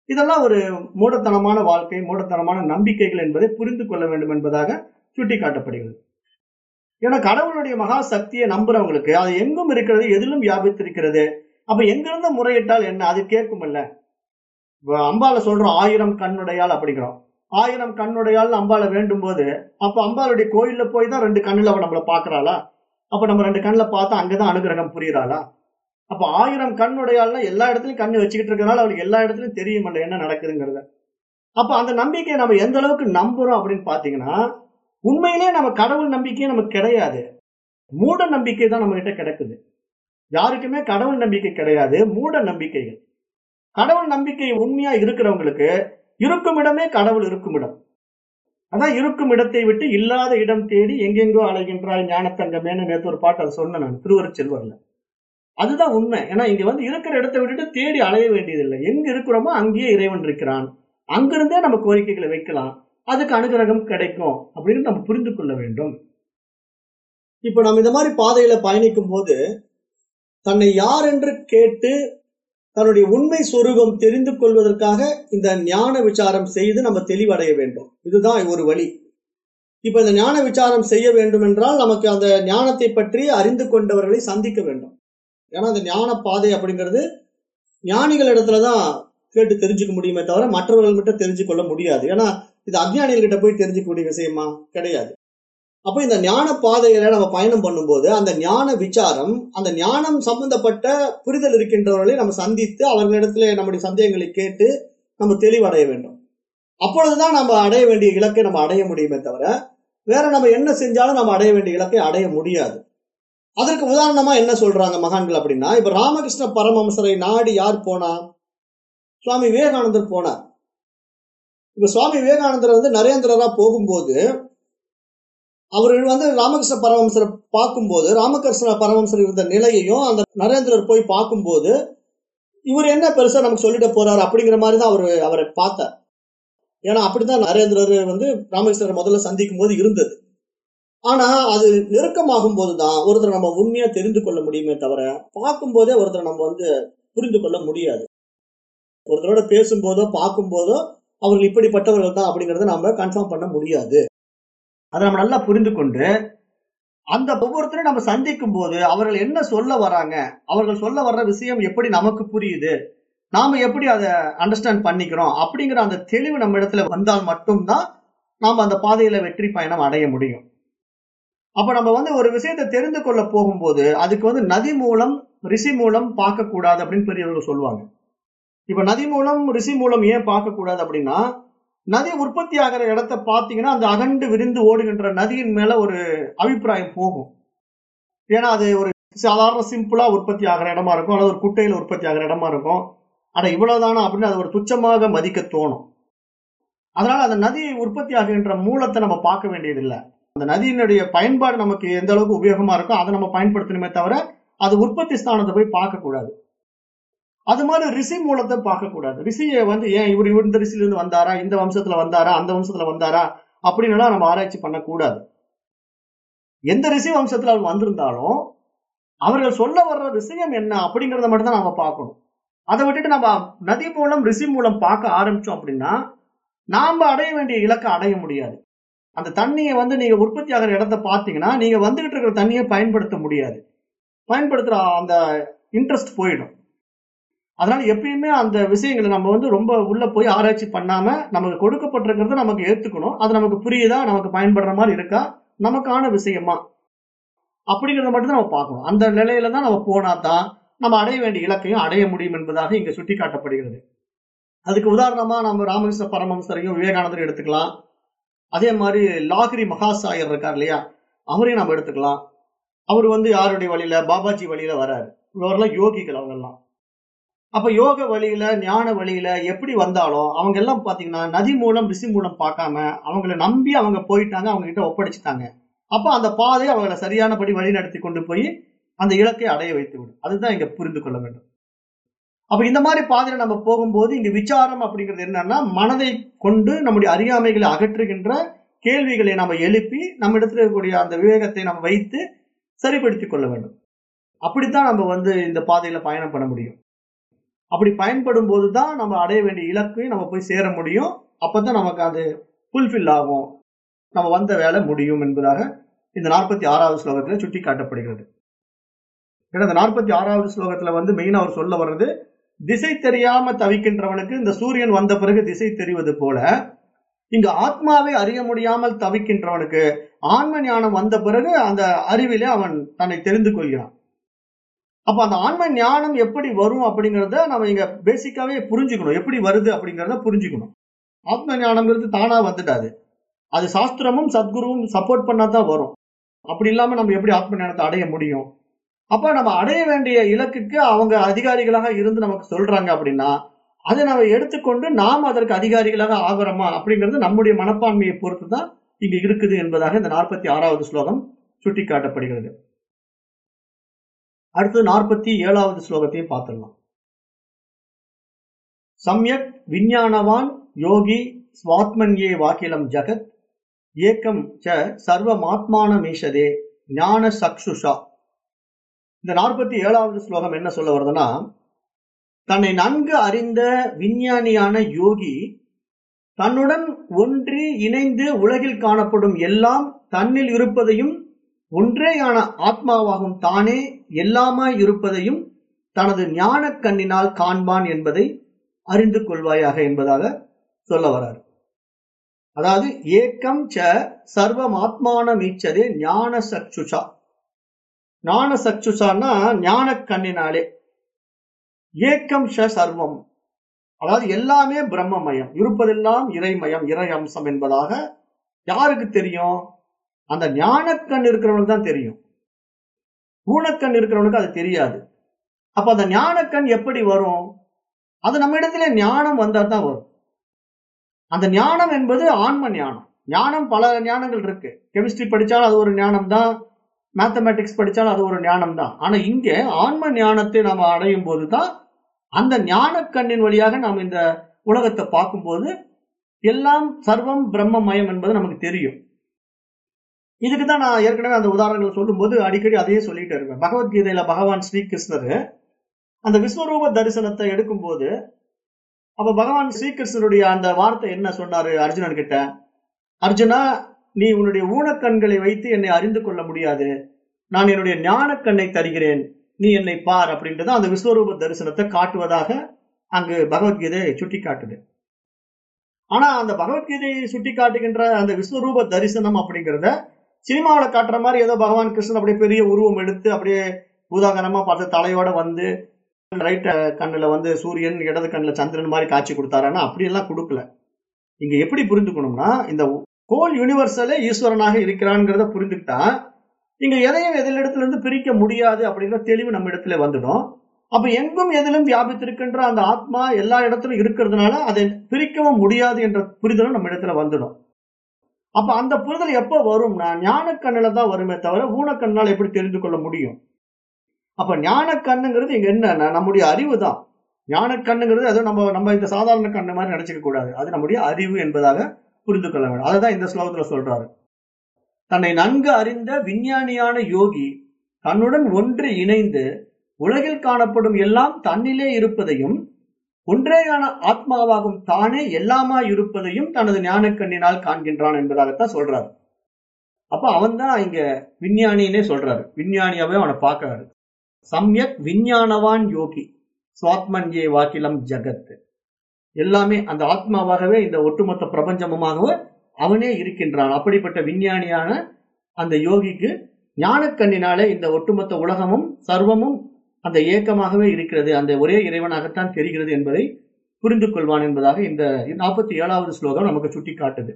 இதெல்லாம் ஒரு மூடத்தனமான வாழ்க்கை மூடத்தனமான நம்பிக்கைகள் என்பதை புரிந்து கொள்ள வேண்டும் என்பதாக சுட்டி காட்டப்படுகிறது ஏன்னா கடவுளுடைய மகா சக்தியை நம்புறவங்களுக்கு அது எங்கும் இருக்கிறது எதிலும் வியாபித்திருக்கிறது. அப்ப எங்கிருந்து முறையிட்டால் என்ன? அது கேட்கும் இல்ல அம்பால சொல்றோம் ஆயிரம் கண்ணுடையால் அப்படிங்கிறோம். ஆயிரம் கண்ணுடையால் அம்பால வேண்டும் போது அப்ப அம்பாளுடைய கோயில்ல போய் தான் ரெண்டு கண்ணுல அவ நம்மள பாக்குறாளா? அப்ப நம்ம ரெண்டு கண்ணுல பார்த்தா அங்கதான் அனுகிரகம் புரியுறாளா? அப்ப ஆயிரம் கண்ணுடையாள்னா எல்லா இடத்துலயும் கண்ணு வச்சுக்கிட்டு இருக்கறனால அவளுக்கு எல்லா இடத்துலயும் தெரியுமல்ல என்ன நடக்குதுங்கிறத. அப்ப அந்த நம்பிக்கையை நம்ம எந்த அளவுக்கு நம்புறோம் அப்படின்னு பாத்தீங்கன்னா உண்மையிலேயே நம்ம கடவுள் நம்பிக்கையே நமக்கு கிடையாது. மூட நம்பிக்கை தான் நம்ம கிட்ட கிடைக்குது. யாருக்குமே கடவுள் நம்பிக்கை கிடையாது மூட நம்பிக்கைகள். கடவுள் நம்பிக்கை உண்மையா இருக்கிறவங்களுக்கு இருக்கும் இடமே கடவுள் இருக்கும் இடம். அதான் இருக்கும் இடத்தை விட்டு இல்லாத இடம் தேடி எங்கெங்கோ அலைகின்றாய் ஞானத்தங்கமேனு நேற்று ஒரு பாட்டு அதை சொன்னேன் நான் திருவருச்செல்வரில் அதுதான் உண்மை. ஏன்னா இங்க வந்து இருக்கிற இடத்தை விட்டுட்டு தேடி அலைய வேண்டியதில்லை. எங்க இருக்கிறோமோ அங்கேயே இறைவன் இருக்கிறான். அங்கிருந்தே நம்ம கோரிக்கைகளை வைக்கலாம். அதுக்கு அனுகிரகம் கிடைக்கும் அப்படின்னு நம்ம புரிந்து கொள்ள வேண்டும். இப்ப நம்ம இந்த மாதிரி பாதையில பயணிக்கும் போது தன்னை யார் என்று கேட்டு தன்னுடைய உண்மை சொரூபம் தெரிந்து கொள்வதற்காக இந்த ஞான விசாரம் செய்து நம்ம தெளிவடைய வேண்டும். இதுதான் ஒரு வழி. இப்ப இந்த ஞான விசாரம் செய்ய வேண்டும் என்றால் நமக்கு அந்த ஞானத்தை பற்றி அறிந்து கொண்டவர்களை சந்திக்க வேண்டும். ஏன்னா அந்த ஞான பாதை அப்படிங்கிறது ஞானிகள் இடத்துலதான் கேட்டு தெரிஞ்சுக்க முடியுமே தவிர மற்றவர்கள் மட்டும் தெரிஞ்சு கொள்ள முடியாது. ஏன்னா இது அஜ்ஞானிகள் கிட்ட போய் தெரிஞ்சுக்கக்கூடிய விஷயமா? கிடையாது. அப்ப இந்த ஞான பாதையில நம்ம பயணம் பண்ணும்போது அந்த ஞான விசாரம் அந்த ஞானம் சம்பந்தப்பட்ட புரிதல் இருக்கின்றவர்களை நம்ம சந்தித்து அவர்களிடத்துல நம்முடைய சந்தேகங்களை கேட்டு நம்ம தெளிவடைய வேண்டும். அப்பொழுதுதான் நம்ம அடைய வேண்டிய இலக்கை நம்ம அடைய முடியுமே தவிர வேற நம்ம என்ன செஞ்சாலும் நம்ம அடைய வேண்டிய இலக்கை அடைய முடியாது. அதற்கு உதாரணமா என்ன சொல்றாங்க மகான்கள் அப்படின்னா இப்ப ராமகிருஷ்ண பரமஹம்சரை நாடி யார் போனா சுவாமி விவேகானந்தர் போனார். இப்ப சுவாமி விவேகானந்தர் வந்து நரேந்திரரா போகும்போது அவர்கள் வந்து ராமகிருஷ்ண பரமஹம்சரை பார்க்கும்போது ராமகிருஷ்ண பரமஹம்சர் இருந்த நிலையையும் அந்த நரேந்திரர் போய் பார்க்கும்போது இவர் என்ன பெருசா நமக்கு சொல்லிட போறாரு அப்படிங்கிற மாதிரி தான் அவர் அவரை பார்த்தார். ஏன்னா அப்படிதான் நரேந்திரர் வந்து ராமகிருஷ்ணரை முதல்ல சந்திக்கும் போது இருந்தது. ஆனா அது நெருக்கமாகும் போதுதான் ஒருத்தரை நம்ம உண்மையா தெரிந்து கொள்ள முடியுமே தவிர பார்க்கும் போதே ஒருத்தரை நம்ம வந்து புரிந்து கொள்ள முடியாது. ஒருத்தரோட பேசும்போதோ பார்க்கும் போதோ அவர்கள் இப்படிப்பட்டவர்கள் தான் அப்படிங்கறத நம்ம கன்ஃபார்ம் பண்ண முடியாது. அதை நம்ம நல்லா புரிந்து கொண்டு அந்த ஒவ்வொருத்தரையும் நம்ம சந்திக்கும் போது அவர்கள் என்ன சொல்ல வராங்க அவர்கள் சொல்ல வர்ற விஷயம் எப்படி நமக்கு புரியுது நாம எப்படி அதை அண்டர்ஸ்டாண்ட் பண்ணிக்கிறோம் அப்படிங்கிற அந்த தெளிவு நம்ம இடத்துல வந்தால் மட்டும்தான் நாம அந்த பாதையில வெற்றி பயணம் அடைய முடியும். அப்ப நம்ம வந்து ஒரு விஷயத்தை தெரிந்து கொள்ள போகும்போது அதுக்கு வந்து நதி மூலம் ரிஷி மூலம் பார்க்க கூடாது அப்படின்னு பெரியவர்கள் சொல்லுவாங்க. இப்ப நதி மூலம் ரிஷி மூலம் ஏன் பார்க்கக்கூடாது அப்படின்னா நதி உற்பத்தி ஆகிற இடத்த பார்த்தீங்கன்னா அந்த அகண்டு விரிந்து ஓடுகின்ற நதியின் மேல ஒரு அபிப்பிராயம் போகும். ஏன்னா அது ஒரு சாதாரண சிம்பிளா உற்பத்தி ஆகிற இடமா இருக்கும் அல்லது ஒரு குட்டையில உற்பத்தி ஆகிற இடமா இருக்கும். ஆனா இவ்வளவுதானா அப்படின்னு அது ஒரு துச்சமாக மதிக்க தோணும். அதனால அந்த நதியை உற்பத்தி ஆகின்ற மூலத்தை நம்ம பார்க்க வேண்டியதில்லை. அந்த நதியினுடைய பயன்பாடு நமக்கு எந்த அளவுக்கு உபயோகமா இருக்கோ அதை நம்ம பயன்படுத்தணுமே தவிர அது உற்பத்தி ஸ்தானத்தை போய் பார்க்கக்கூடாது. அது மாதிரி ரிஷி மூலத்தை பார்க்கக்கூடாது. ரிஷியை வந்து ஏன் இவர் இவர் இந்த ரிஷிலிருந்து வந்தாரா? இந்த வம்சத்துல வந்தாரா? அந்த வம்சத்துல வந்தாரா? அப்படின்னு எல்லாம் நம்ம ஆராய்ச்சி பண்ணக்கூடாது. எந்த ரிஷி வம்சத்துல அவர் வந்திருந்தாலும் அவர்கள் சொல்ல வர்ற விஷயம் என்ன அப்படிங்கிறத மட்டும் தான் நாம பார்க்கணும். அதை விட்டுட்டு நம்ம நதி மூலம் ரிஷி மூலம் பார்க்க ஆரம்பிச்சோம் அப்படின்னா நாம அடைய வேண்டிய இலக்கை அடைய முடியாது. அந்த தண்ணியை வந்து நீங்க உற்பத்தி ஆகிற இடத்த பார்த்தீங்கன்னா நீங்க வந்துகிட்டு இருக்கிற தண்ணியை பயன்படுத்த முடியாது. பயன்படுத்துற அந்த இன்ட்ரெஸ்ட் போயிடும். அதனால எப்பயுமே அந்த விஷயங்களை நம்ம வந்து ரொம்ப உள்ள போய் ஆராய்ச்சி பண்ணாம நமக்கு கொடுக்கப்பட்டிருக்கிறத நமக்கு ஏத்துக்கணும். அது நமக்கு புரியுதா? நமக்கு பயன்படுற மாதிரி இருக்கா? நமக்கான விஷயமா? அப்படிங்கிறத மட்டும் தான் நம்ம பார்க்கணும். அந்த நிலையில தான் நம்ம போனா தான் நம்ம அடைய வேண்டிய இலக்கையும் அடைய முடியும் என்பதாக இங்க சுட்டி காட்டப்படுகிறது அதுக்கு உதாரணமா நம்ம ராமகிருஷ்ண பரமஹம்சரையும் விவேகானந்தரையும் எடுத்துக்கலாம். அதே மாதிரி லாகிரி மகாசாயர் இருக்கார் இல்லையா? அவரையும் நம்ம எடுத்துக்கலாம். அவர் வந்து யாருடைய வழியில? பாபாஜி வழியில வராரு இவரெல்லாம் யோகிகள் அவங்கெல்லாம். அப்ப யோக வழியில ஞான வழியில எப்படி வந்தாலும் அவங்க எல்லாம் பாத்தீங்கன்னா நதி மூலம் ரிஷி மூலம் பார்க்காம அவங்கள நம்பி அவங்க போயிட்டாங்க அவங்க கிட்ட ஒப்படைச்சிட்டாங்க. அப்ப அந்த பாதை அவங்கள சரியானபடி வழி நடத்தி கொண்டு போய் அந்த இலக்கை அடைய வைத்து விடும் அதுதான் இங்க புரிந்து கொள்ள வேண்டும். அப்ப இந்த மாதிரி பாதையில நம்ம போகும்போது இங்க விசாரம் அப்படிங்கிறது என்னன்னா மனதை கொண்டு நம்முடைய அறியாமைகளை அகற்றுகின்ற கேள்விகளை நம்ம எழுப்பி நம்ம இடத்துல இருக்கக்கூடிய அந்த விவேகத்தை நம்ம வைத்து சரிப்படுத்திக் கொள்ள வேண்டும். அப்படித்தான் நம்ம வந்து இந்த பாதையில பயணம் பண்ண முடியும். அப்படி பயன்படும் போது தான் நம்ம அடைய வேண்டிய இலக்கு நம்ம போய் சேர முடியும். அப்பதான் நமக்கு அது ஃபுல்ஃபில் ஆகும். நம்ம வந்த வேலை முடியும் என்பதாக இந்த நாற்பத்தி ஆறாவது ஸ்லோகத்துல சுட்டி காட்டப்படுகிறது ஏன்னா இந்த நாற்பத்தி ஆறாவது ஸ்லோகத்துல வந்து மெயினா அவர் சொல்ல வர்றது திசை தெரியாம தவிக்கின்றவனுக்கு இந்த சூரியன் வந்த பிறகு திசை தெரிவது போல இங்க ஆத்மாவை அறிய முடியாமல் தவிக்கின்றவனுக்கு ஆன்ம ஞானம் வந்த பிறகு அந்த அறிவிலே அவன் தன்னை தெரிந்து கொள்கிறான். அப்ப அந்த ஆன்ம ஞானம் எப்படி வரும் அப்படிங்கறத நம்ம இங்க பேசிக்காவே புரிஞ்சுக்கணும். எப்படி வருது அப்படிங்கறத புரிஞ்சுக்கணும். ஆத்ம ஞானம்ங்கிறது தானா வந்துட்டாது அது சாஸ்திரமும் சத்குருவும் சப்போர்ட் பண்ணாதான் வரும். அப்படி இல்லாம நம்ம எப்படி ஆத்ம ஞானத்தை அடைய முடியும்? அப்ப நம்ம அடைய வேண்டிய இலக்குக்கு அவங்க அதிகாரிகளாக இருந்து நமக்கு சொல்றாங்க அப்படின்னா அதை நம்ம எடுத்துக்கொண்டு நாம் அதற்கு அதிகாரிகளாக ஆகிறோமா அப்படிங்கிறது நம்முடைய மனப்பான்மையை பொறுத்து தான் இங்க இருக்குது என்பதாக இந்த நாற்பத்தி ஆறாவது ஸ்லோகம் சுட்டி காட்டப்படுகிறது அடுத்து நாற்பத்தி ஏழாவது ஸ்லோகத்தையும் பார்த்துடலாம். சம்யக் விஞ்ஞானவான் யோகி ஸ்வாத்மன்யே வாக்கிலம் ஜகத் ஏக்கம் ச சர்வமாத்மான மீஷதே ஞான சக்ஷுஷா. இந்த நாற்பத்தி ஏழாவது ஸ்லோகம் என்ன சொல்ல வருதுன்னா தன்னை நன்கு அறிந்த விஞ்ஞானியான யோகி தன்னுடன் ஒன்றி இணைந்து உலகில் காணப்படும் எல்லாம் தன்னில் இருப்பதையும் ஒன்றேயான ஆத்மாவாகும் தானே எல்லாமாய் இருப்பதையும் தனது ஞான கண்ணினால் காண்பான் என்பதை அறிந்து கொள்வாயாக என்பதாக சொல்ல வரார். அதாவது ஏக்கம் ச சர்வம் ஆத்மான மீச்சதே ஞான சக்ஷுஷா ஞான சக்ஷுஷான்னா ஞான கண்ணினாலே. ஏக்கம் ச சர்வம். அதாவது எல்லாமே பிரம்மமயம். இருப்பதெல்லாம் இறைமயம் இறை அம்சம் என்பதாக யாருக்கு தெரியும்? அந்த ஞானக்கண் இருக்கிறவனுக்கு தான் தெரியும். ஊனக்கண் இருக்கிறவனுக்கு அது தெரியாது. அப்ப அந்த ஞானக்கண் எப்படி வரும்? அது நம்ம இடத்துல ஞானம் வந்தா தான் வரும். அந்த ஞானம் என்பது ஆன்ம ஞானம். ஞானம் பல ஞானங்கள் இருக்கு. கெமிஸ்ட்ரி படிச்சாலும் அது ஒரு ஞானம் தான். மேத்தமேட்டிக்ஸ் படிச்சாலும் அது ஒரு ஞானம் தான். ஆனா இங்க ஆன்ம ஞானத்தை நாம அடையும் போதுதான் அந்த ஞான கண்ணின் வழியாக நாம் இந்த உலகத்தை பார்க்கும்போது எல்லாம் சர்வம் பிரம்மமயம் என்பது நமக்கு தெரியும். இதுக்கு தான் நான் ஏற்கனவே அந்த உதாரணங்கள் சொல்லும்போது அடிக்கடி அதையே சொல்லிட்டு இருப்பேன். பகவத்கீதையில பகவான் ஸ்ரீகிருஷ்ணர் அந்த விஸ்வரூப தரிசனத்தை எடுக்கும்போது அப்ப பகவான் ஸ்ரீகிருஷ்ணருடைய அந்த வார்த்தை என்ன சொன்னாரு அர்ஜுனன் கிட்ட? அர்ஜுனா நீ உன்னுடைய ஊனக்கண்களை வைத்து என்னை அறிந்து கொள்ள முடியாது. நான் என்னுடைய ஞானக்கண்ணை தருகிறேன். நீ என்னை பார் அப்படின்றது அந்த விஸ்வரூப தரிசனத்தை காட்டுவதாக அங்கு பகவத்கீதை சுட்டி காட்டுது ஆனா அந்த பகவத்கீதையை சுட்டி காட்டுகின்ற அந்த விஸ்வரூப தரிசனம் அப்படிங்கிறத சினிமாவில் காட்டுற மாதிரி ஏதோ பகவான் கிருஷ்ணன் அப்படியே பெரிய உருவம் எடுத்து அப்படியே பூதாகரமா பார்த்து தலையோட வந்து ரைட் கண்ணுல வந்து சூரியன் இடது கண்ணுல சந்திரன் மாதிரி காட்சி கொடுத்தாருன்னா அப்படியெல்லாம் கொடுக்கல. இங்க எப்படி புரிந்துக்கணும்னா இந்த கோல் யூனிவர்சலே ஈஸ்வரனாக இருக்கிறான்ங்கிறத புரிந்துக்கிட்டா இங்க எதையும் எதிலிடத்துல இருந்து பிரிக்க முடியாது அப்படிங்கிற தெளிவு நம்ம இடத்துல வந்துடும். அப்ப எங்கும் எதிலும் வியாபித்திருக்கின்ற அந்த ஆத்மா எல்லா இடத்துலையும் இருக்கிறதுனால அதை பிரிக்கவும் முடியாது என்ற புரிதலும் நம்ம இடத்துல வந்துடும். அப்ப அந்த புரிதல் எப்ப வரும்னா ஞான தான் வருமே தவிர ஊனக்கண்ணால் எப்படி தெரிந்து கொள்ள முடியும்? அப்ப ஞான கண்ணுங்கிறது இங்க என்னன்னா நம்முடைய அறிவு தான். ஞான கண்ணுங்கிறது அது நம்ம நம்ம இந்த சாதாரண கண்ணு மாதிரி நினைச்சுக்க கூடாது. அது நம்முடைய அறிவு என்பதாக புரிந்து கொள்ள வேண்டும். அதுதான் இந்த ஸ்லோகத்துல சொல்றாரு. தன்னை நன்கு அறிந்த விஞ்ஞானியான யோகி தன்னுடன் ஒன்று இணைந்து உலகில் காணப்படும் எல்லாம் தன்னிலே இருப்பதையும் ஒன்றேயான ஆத்மாவாகும் தானே எல்லாமா இருப்பதையும் தனது ஞானக்கண்ணினால் காண்கின்றான் என்பதாகத்தான் சொல்றாரு. அப்ப அவன் தான் இங்க விஞ்ஞானின்னே சொல்றாரு. விஞ்ஞானியாவே அவனை பார்க்கறாரு. சம்யக் விஞ்ஞானவான் யோகி. சுவாத்மன்யே வாக்கிலம் ஜகத். எல்லாமே அந்த ஆத்மாவாகவே இந்த ஒட்டுமொத்த பிரபஞ்சமுமாகவே அவனே இருக்கின்றான். அப்படிப்பட்ட விஞ்ஞானியான அந்த யோகிக்கு ஞானக்கண்ணினாலே இந்த ஒட்டுமொத்த உலகமும் சர்வமும் அந்த ஏக்கமாகவே இருக்கிறது அந்த ஒரே இறைவனாகத்தான் தெரிகிறது என்பதை புரிந்து கொள்வான் என்பதாக இந்த நாற்பத்தி ஏழாவது ஸ்லோகம் நமக்கு சுட்டி காட்டுது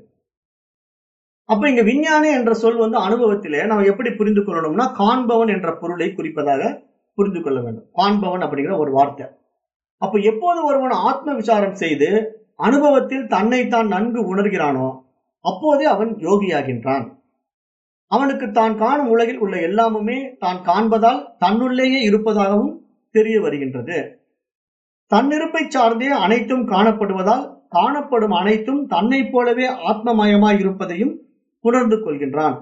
அப்ப இங்க விஞ்ஞானி என்ற சொல் வந்து அனுபவத்திலே நம்ம எப்படி புரிந்து கொள்ளணும்னா காண்பவன் என்ற பொருளை குறிப்பதாக புரிந்து கொள்ள வேண்டும். காண்பவன் அப்படிங்கிற ஒரு வார்த்தை. அப்ப எப்போது ஒருவன் ஆத்ம விசாரம் செய்து அனுபவத்தில் தன்னைத்தான் நன்கு உணர்கிறானோ அப்போதே அவன் யோகியாகின்றான். அவனுக்கு தான் காணும் உலகில் உள்ள எல்லாமுமே தான் காண்பதால் தன்னுள்ளேயே இருப்பதாகவும் தெரிய வருகின்றது. தன்னிருப்பை சார்ந்தே அனைத்தும் காணப்படுவதால் காணப்படும் அனைத்தும் தன்னை போலவே ஆத்மமயமாய் இருப்பதையும் உணர்ந்து கொள்கின்றான்.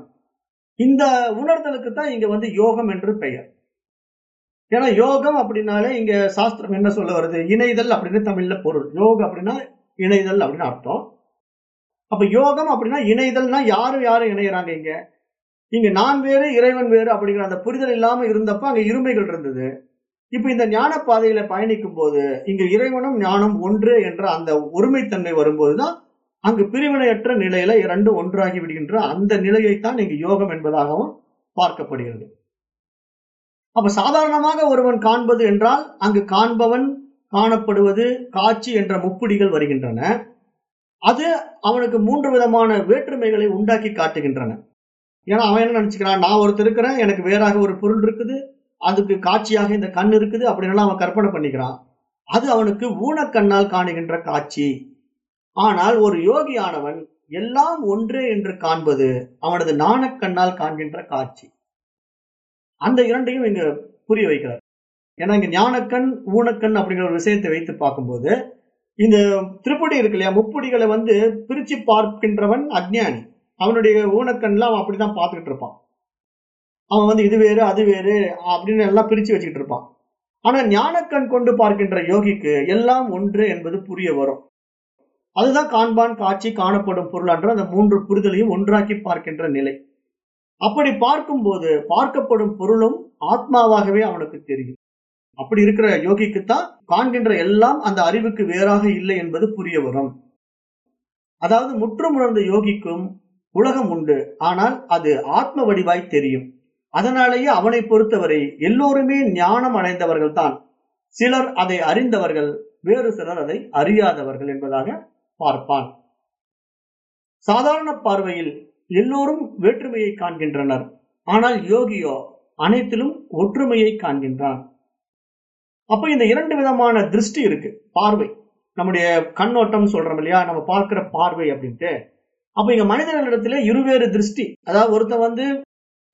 இந்த உணர்தலுக்கு தான் இங்க வந்து யோகம் என்று பெயர். ஏன்னா யோகம் அப்படின்னாலே இங்க சாஸ்திரம் என்ன சொல்ல வருது? இணைதல் அப்படின்னு தமிழ்ல பொருள். யோகம் அப்படின்னா இணைதல் அப்படின்னு அர்த்தம். அப்ப யோகம் அப்படின்னா இணைதல்னா யாரு யாரு இணையறாங்க இங்க? இங்க நான் வேறு இறைவன் வேறு அப்படிங்கிற அந்த புரிதல் இல்லாம இருந்தப்ப அங்க இருமைகள் இருந்தது. இப்ப இந்த ஞான பாதையில பயணிக்கும் போது இங்க இறைவனும் ஞானம் ஒன்று என்ற அந்த ஒருமைத்தன்மை வரும்போதுதான் அங்கு பிரிவினையற்ற நிலையில இரண்டும் ஒன்றாகி விடுகின்ற அந்த நிலையைத்தான் இங்கு யோகம் என்பதாகவும் பார்க்கப்படுகிறது. அப்ப சாதாரணமாக ஒருவன் காண்பது என்றால் அங்கு காண்பவன் காணப்படுவது காட்சி என்ற முப்பிடிகள் வருகின்றன. அது அவனுக்கு மூன்று விதமான வேற்றுமைகளை உண்டாக்கி காட்டுகின்றன. ஏன்னா அவன் என்ன நினைச்சுக்கிறான்? நான் ஒருத்தர் இருக்கிறேன் எனக்கு வேறாக ஒரு பொருள் இருக்குது அதுக்கு காட்சியாக இந்த கண் இருக்குது அப்படின்னு அவன் கற்பனை பண்ணிக்கிறான். அது அவனுக்கு ஊனக்கண்ணால் காணுகின்ற காட்சி. ஆனால் ஒரு யோகியானவன் எல்லாம் ஒன்றே என்று காண்பது அவனது நாணக்கண்ணால் காண்கின்ற காட்சி. அந்த இரண்டையும் இங்க புரிய வைக்கிறார். ஏன்னா இங்க ஞானக்கண் ஊனக்கண் அப்படிங்கிற ஒரு விஷயத்தை வைத்து பார்க்கும்போது இந்த திருப்படி இருக்கு இல்லையா முப்படிகளை வந்து பிரிச்சு பார்க்கின்றவன் அஜ்ஞானி. அவனுடைய ஊனக்கண்ல அவன் அப்படிதான் பார்த்துக்கிட்டு இருப்பான். அவன் வந்து இது வேறு அது வேறு அப்படின்னு எல்லாம் பிரிச்சு வச்சுக்கிட்டு இருப்பான். ஆனா ஞானக்கண் கொண்டு பார்க்கின்ற யோகிக்கு எல்லாம் ஒன்று என்பது புரிய வரும். அதுதான் காண்பான் காட்சி காணப்படும் பொருள் என்ற அந்த மூன்று புரிதலையும் ஒன்றாக்கி பார்க்கின்ற நிலை. அப்படி பார்க்கும்போது பார்க்கப்படும் பொருளும் ஆத்மாவாகவே அவனுக்கு தெரியும். அப்படி இருக்கிற யோகிக்குத்தான் காண்கின்ற எல்லாம் அந்த அறிவுக்கு வேறாக இல்லை என்பது புரிய வரும். அதாவது முற்றுமுணர்ந்த யோகிக்கும் உலகம் உண்டு. ஆனால் அது ஆத்ம வடிவாய் தெரியும். அதனாலேயே அவனை பொறுத்தவரை எல்லோருமே ஞானம் அடைந்தவர்கள் தான் சிலர் அதை அறிந்தவர்கள் வேறு சிலர் அதை அறியாதவர்கள் என்பதாக பார்ப்பான். சாதாரண பார்வையில் எல்லோரும் வேற்றுமையை காண்கின்றனர். ஆனால் யோகியோ அனைத்திலும் ஒற்றுமையை காண்கின்றான். அப்ப இந்த இரண்டு விதமான திருஷ்டி இருக்கு. பார்வை. நம்முடைய கண்ணோட்டம் சொல்றோம் இல்லையா? நம்ம பார்க்கிற பார்வை அப்படின்ட்டு. அப்ப இங்க மனிதர்களிடத்துல இருவேறு திருஷ்டி. அதாவது ஒருத்தன் வந்து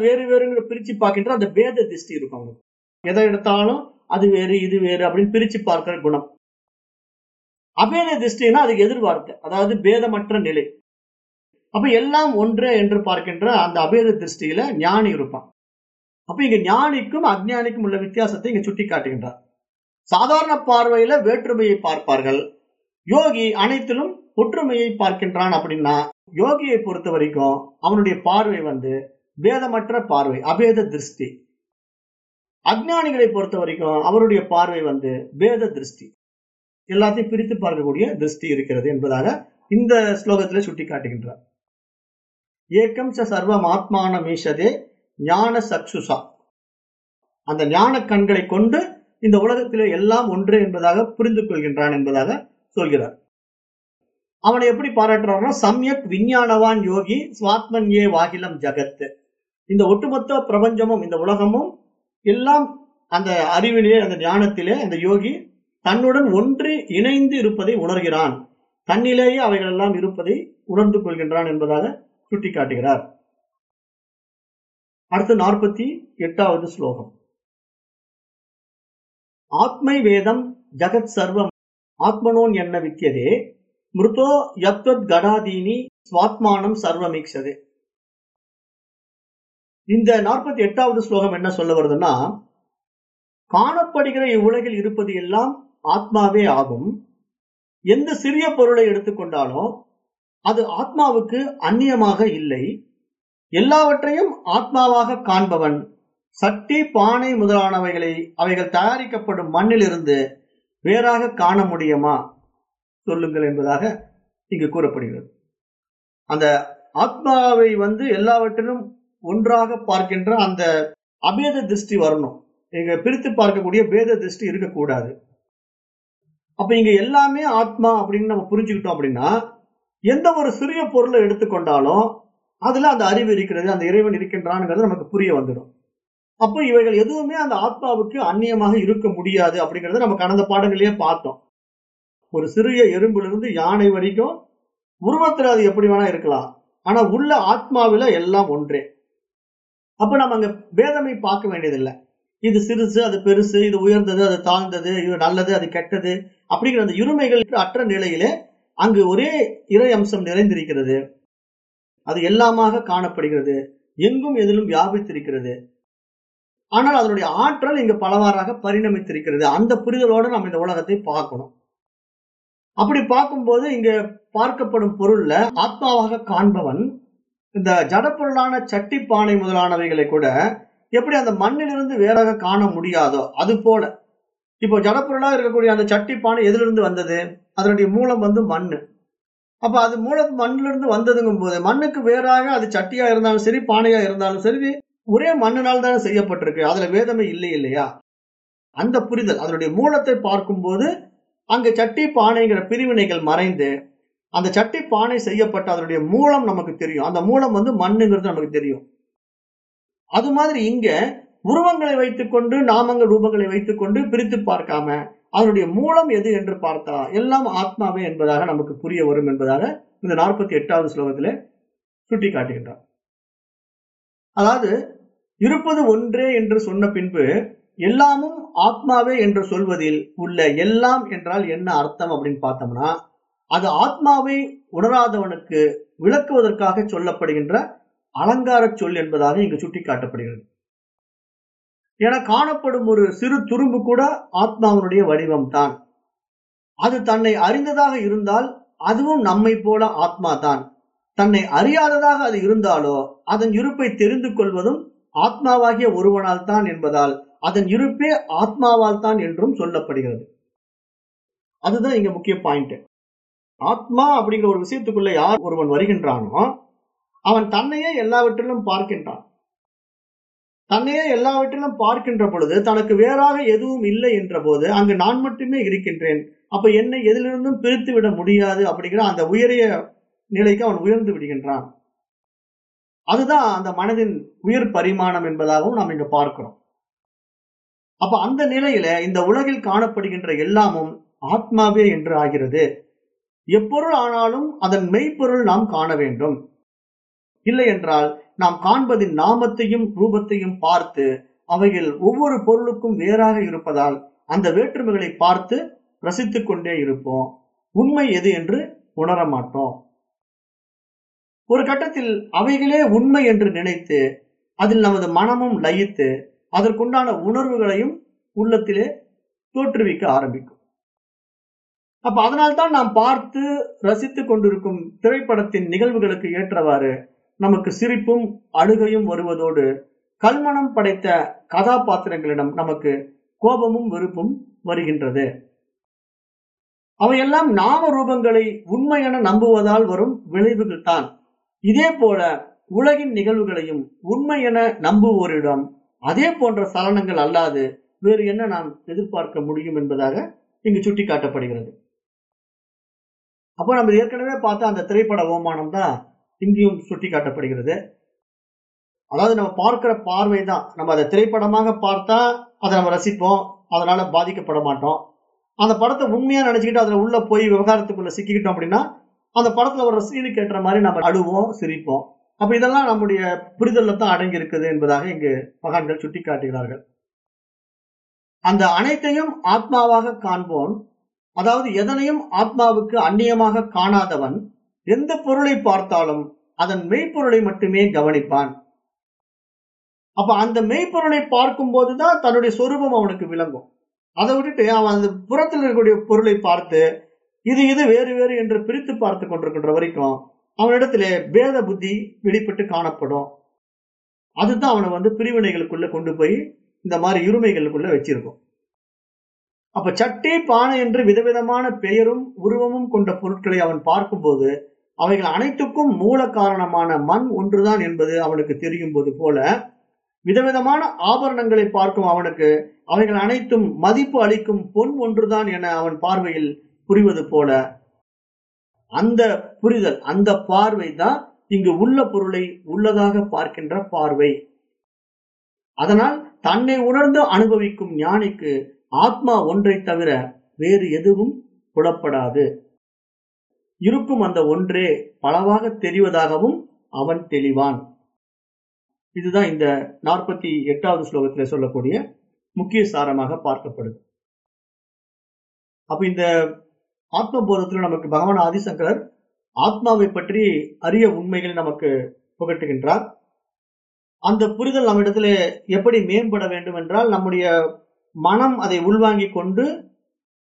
வேறு வேறுங்கிற பிரிச்சு பார்க்கின்ற அந்த பேத திருஷ்டி இருக்கும் எதை எடுத்தாலும் அது வேறு இது வேறு அப்படின்னு பிரிச்சு பார்க்கிற குணம். அபேத திருஷ்டினா அதுக்கு எதிர்பார்த்தை அதாவது பேதமற்ற நிலை. அப்ப எல்லாம் ஒன்றே என்று பார்க்கின்ற அந்த அபேத திருஷ்டியில ஞானி இருப்பான். அப்ப இங்க ஞானிக்கும் அஜ்ஞானிக்கும் உள்ள வித்தியாசத்தை இங்க சுட்டி காட்டுகின்றார் சாதாரண பார்வையில வேற்றுமையை பார்ப்பார்கள். யோகி அனைத்திலும் ஒற்றுமையை பார்க்கின்றான் அப்படின்னா யோகியை பொறுத்த வரைக்கும் அவனுடைய பார்வை வந்து வேதமற்ற பார்வை அபேத திருஷ்டி. அஜ்ஞானிகளை பொறுத்த வரைக்கும் அவருடைய பார்வை வந்து வேத திருஷ்டி. எல்லாத்தையும் பிரித்து பார்க்கக்கூடிய திருஷ்டி இருக்கிறது என்பதாக இந்த ஸ்லோகத்திலே சுட்டி காட்டுகின்றார் ஏக்கம் ச சர்வம் ஆத்மான மீஷதே ஞான சக்ஷுஷா. அந்த ஞான கண்களை கொண்டு இந்த உலகத்திலே எல்லாம் ஒன்று என்பதாக புரிந்து கொள்கின்றான் என்பதாக சொல்கிறார். அவனை எப்படி பாராட்டுறாருன்னா சம்யக் விஞ்ஞானவான் யோகி சுவாத்மன் ஏ வாகிலம் ஜகத்து இந்த ஒட்டுமொத்த பிரபஞ்சமும் இந்த உலகமும் எல்லாம் அந்த அறிவிலே அந்த ஞானத்திலே அந்த யோகி தன்னுடன் ஒன்று இணைந்து இருப்பதை உணர்கிறான். தன்னிலேயே அவைகள் எல்லாம் இருப்பதை உணர்ந்து கொள்கின்றான் என்பதாக சுட்டி காட்டுகிறார் அடுத்து நாற்பத்தி எட்டாவது ஸ்லோகம். ஆத்மை வேதம் ஜகத் சர்வம் ஆத்மனோன் என்ன வித்தியதே மிருதோ யத்வத் கடாதீனி சுவாத்மானம் சர்வமீக்ஷதே இந்த நாற்பத்தி எட்டாவது ஸ்லோகம் என்ன சொல்ல வருதுன்னா காணப்படுகிற இவ்வுலகில் இருப்பது எல்லாம் ஆத்மாவே ஆகும். எந்த சிறிய பொருளை எடுத்துக்கொண்டாலும் அது ஆத்மாவுக்கு அந்நியமாக இல்லை. எல்லாவற்றையும் ஆத்மாவாக காண்பவன் சட்டி பானை முதலானவைகளை அவைகள் தயாரிக்கப்படும் மண்ணிலிருந்து வேறாக காண முடியுமா? சொல்லுங்கள் என்பதாக இங்கு கூறப்படுகிறது. அந்த ஆத்மாவை வந்து எல்லாவற்றிலும் ஒன்றாக பார்க்கின்ற அந்த அபேத திருஷ்டி வரணும். இங்க பிரித்து பார்க்கக்கூடிய பேத திருஷ்டி இருக்கக்கூடாது. அப்ப இங்க எல்லாமே ஆத்மா அப்படின்னு நம்ம புரிஞ்சுக்கிட்டோம் அப்படின்னா எந்த ஒரு சிறிய பொருளை எடுத்துக்கொண்டாலும் அதுல அந்த அறிவு இருக்கிறது அந்த இறைவன் இருக்கின்றான்ங்கிறது நமக்கு புரிய வந்துடும். அப்போ இவைகள் எதுவுமே அந்த ஆத்மாவுக்கு அந்நியமாக இருக்க முடியாது அப்படிங்கறத நம்ம கடந்த பாடங்களையே பார்த்தோம். ஒரு சிறிய எறும்பிலிருந்து யானை வரைக்கும் உருவத்தில் அது எப்படி வேணா இருக்கலாம். ஆனா உள்ள ஆத்மாவில எல்லாம் ஒன்றே. அப்ப நம்ம அங்க பேதமை பார்க்க வேண்டியதில்லை. இது சிறுசு அது பெருசு இது உயர்ந்தது அது தாழ்ந்தது இது நல்லது அது கெட்டது அப்படிங்கிற அந்த இருமைகளுக்கு அற்ற நிலையிலே அங்கு ஒரே இறை அம்சம் நிறைந்திருக்கிறது. அது எல்லாமாக காணப்படுகிறது. எங்கும் எதிலும் வியாபித்திருக்கிறது. ஆனால் அதனுடைய ஆற்றல் இங்கு பலவாறாக பரிணமித்திருக்கிறது. அந்த புரிதலோடு நம்ம இந்த உலகத்தை பார்க்கணும். அப்படி பார்க்கும்போது இங்க பார்க்கப்படும் பொருள்ல ஆத்மாவாக காண்பவன் இந்த ஜடப்பொருளான சட்டி பானை முதலானவைகளை கூட எப்படி அந்த மண்ணிலிருந்து வேறாக காண முடியாதோ அது போல. இப்போ ஜடப்பொருளாக இருக்கக்கூடிய அந்த சட்டி பானை எதிலிருந்து வந்தது? அதனுடைய மூலம் வந்து மண்ணு. அப்ப அது மூல மண்ணிலிருந்து வந்ததுங்கும் போது மண்ணுக்கு வேறாக அது சட்டியா இருந்தாலும் சரி பானையா இருந்தாலும் சரி ஒரே மண்ணினால் தானே செய்யப்பட்டிருக்கு. அதுல வேதமே இல்லை இல்லையா? அந்த புரிதல் அதனுடைய மூலத்தை பார்க்கும்போது அங்கு சட்டி பானைங்கிற பிரிவினைகள் மறைந்து அந்த சட்டி பானை செய்யப்பட்ட அதனுடைய மூலம் நமக்கு தெரியும். அந்த மூலம் வந்து மண்ணுங்கிறது நமக்கு தெரியும். அது மாதிரி இங்க உருவங்களை வைத்துக்கொண்டு நாமங்கள் ரூபங்களை வைத்துக்கொண்டு பிரித்து பார்க்காம அதனுடைய மூலம் எது என்று பார்த்தா எல்லாம் ஆத்மாவே என்பதாக நமக்கு புரிய வரும் என்பதாக இந்த நாற்பத்தி எட்டாவது ஸ்லோகத்திலே சுட்டி காட்டுகின்றார் அதாவது இருப்பது ஒன்றே என்று சொன்ன பின்பு எல்லாமும் ஆத்மாவே என்று சொல்வதில் உள்ள எல்லாம் என்றால் என்ன அர்த்தம் அப்படின்னு பார்த்தோம்னா அது ஆத்மாவை உணராதவனுக்கு விளக்குவதற்காக சொல்லப்படுகின்ற அலங்கார சொல் என்பதாக இங்கு சுட்டி காட்டப்படுகிறது என காணப்படும் ஒரு சிறு துரும்பு கூட ஆத்மாவினுடைய வடிவம் தான் அது தன்னை அறிந்ததாக இருந்தால் அதுவும் நம்மை போல ஆத்மா தான் தன்னை அறியாததாக அது இருந்தாலோ அதன் இருப்பை தெரிந்து கொள்வதும் ஆத்மாவாகிய ஒருவனால் தான் என்பதால் அதன் இருப்பே ஆத்மாவால் தான் என்றும் சொல்லப்படுகிறது. அதுதான் இங்க முக்கிய பாயிண்ட் ஆத்மா அப்படிங்கிற ஒரு விஷயத்துக்குள்ள யார் ஒருவன் வருகின்றானோ அவன் தன்னையே எல்லாவற்றிலும் பார்க்கின்றான். தன்னையே எல்லாவற்றிலும் பார்க்கின்ற பொழுது தனக்கு வேறாக எதுவும் இல்லை என்ற போது அங்கு நான் மட்டுமே இருக்கின்றேன். அப்ப என்னை எதிலிருந்தும் பிரித்து விட முடியாது அப்படிங்கிற அந்த உயரிய நிலைக்கு அவன் உயர்ந்து விடுகின்றான். அதுதான் அந்த மனதின் உயிர் பரிமாணம் என்பதாகவும் நாம் இங்க பார்க்கிறோம். அப்ப அந்த நிலையில இந்த உலகில் காணப்படுகின்ற எல்லாமும் ஆத்மாவே என்று ஆகிறது. எப்பொருள் ஆனாலும் அதன் மெய்ப்பொருள் நாம் காண வேண்டும். இல்லை என்றால் நாம் காண்பதின் நாமத்தையும் ரூபத்தையும் பார்த்து அவைகள் ஒவ்வொரு பொருளுக்கும் வேறாக இருப்பதால் அந்த வேற்றுமைகளை பார்த்து ரசித்துக் கொண்டே இருப்போம். உண்மை எது என்று உணர மாட்டோம். ஒரு கட்டத்தில் அவைகளே உண்மை என்று நினைத்து அதில் நமது மனமும் லயித்து அதற்குண்டான உணர்வுகளையும் உள்ளத்திலே தோற்றுவிக்க ஆரம்பிக்கும். அப்ப அதனால்தான் நாம் பார்த்து ரசித்துக் கொண்டிருக்கும் திரைப்படத்தின் நிகழ்வுகளுக்கு ஏற்றவாறு நமக்கு சிரிப்பும் அழுகையும் வருவதோடு கல்மனம் படைத்த கதாபாத்திரங்களிடம் நமக்கு கோபமும் வெறுப்பும் வருகின்றது. அவையெல்லாம் நாம ரூபங்களை உண்மை என நம்புவதால் வரும் விளைவுகள் தான். இதே போல உலகின் நிகழ்வுகளையும் உண்மை என நம்புவோரிடம் அதே போன்ற சலனங்கள் அல்லாது வேறு என்ன நாம் எதிர்பார்க்க முடியும் என்பதாக இங்கு சுட்டிக்காட்டப்படுகிறது. அப்போ நம்ம ஏற்கனவே பார்த்த அந்த திரைப்பட அவமானம் தான் இங்கேயும் சுட்டிக்காட்டப்படுகிறது. அதாவது நம்ம பார்க்கிற பார்வை தான். நம்ம அதை திரைப்படமாக பார்த்தா அதை நம்ம ரசிப்போம். அதனால பாதிக்கப்பட மாட்டோம். அந்த படத்தை உண்மையா நினைச்சுக்கிட்டு அதுல உள்ள போய் விவகாரத்துக்குள்ள சிக்கிக்கிட்டோம் அப்படின்னா அந்த படத்துல ஒரு சீனுக்கு ஏற்ற மாதிரி நம்ம அழுவோம் சிரிப்போம். அப்ப இதெல்லாம் நம்முடைய புரிதல்ல தான் அடங்கி இருக்குது என்பதாக இங்கு மகான்கள் சுட்டி காட்டுகிறார்கள் அந்த அனைத்தையும் ஆத்மாவாக காண்போன் அதாவது எதனையும் ஆத்மாவுக்கு அந்நியமாக காணாதவன் எந்த பொருளை பார்த்தாலும் அதன் மெய்ப்பொருளை மட்டுமே கவனிப்பான். அப்ப அந்த மெய்ப்பொருளை பார்க்கும் போதுதான் தன்னுடைய சொரூபம் அவனுக்கு விளங்கும். அதை விட்டுட்டு அவன் அந்த புறத்தில் இருக்கக்கூடிய பொருளை பார்த்து இது இது வேறு வேறு என்று பிரித்து பார்த்து கொண்டிருக்கின்ற வரைக்கும் அவனிடத்துல பேத புத்தி வெளிப்பட்டு காணப்படும். அதுதான் அவனை வந்து பிரிவினைகளுக்குள்ள கொண்டு போய் இந்த மாதிரி இருமைகளுக்குள்ள வச்சிருக்கும். அப்ப சட்டை பானை என்று விதவிதமான பெயரும் உருவமும் கொண்ட பொருட்களை அவன் பார்க்கும்போது அவைகள் அனைத்துக்கும் மூல காரணமான மண் ஒன்றுதான் என்பது அவனுக்கு தெரியும் போது போல விதவிதமான ஆபரணங்களை பார்க்கும் அவனுக்கு அவைகள் அனைத்தும் மதிப்பு அளிக்கும் பொன் ஒன்றுதான் என அவன் பார்வையில் புரிவது போல அந்த புரிதல் அந்த பார்வை தான் இங்கு உள்ள பொருளை உள்ளதாக பார்க்கின்ற பார்வை. அதனால் தன்னை உணர்ந்து அனுபவிக்கும் ஞானிக்கு ஆத்மா ஒன்றை தவிர வேறு எதுவும் புலப்படாது. இருக்கும் அந்த ஒன்றே பலவாக தெரிவதாகவும் அவன் தெளிவான். இதுதான் இந்த நாற்பத்தி எட்டாவது ஸ்லோகத்தில் சொல்லக்கூடிய முக்கிய சாரமாக பார்க்கப்படுது. அப்ப இந்த ஆத்மபோதத்தில் நமக்கு பகவான் ஆதிசங்கரர் ஆத்மாவை பற்றி அரிய உண்மைகள் நமக்கு புகட்டுகின்றார். அந்த புரிதல் நம்மிடத்துல எப்படி மேம்பட வேண்டும் என்றால் நம்முடைய மனம் அதை உள்வாங்கி கொண்டு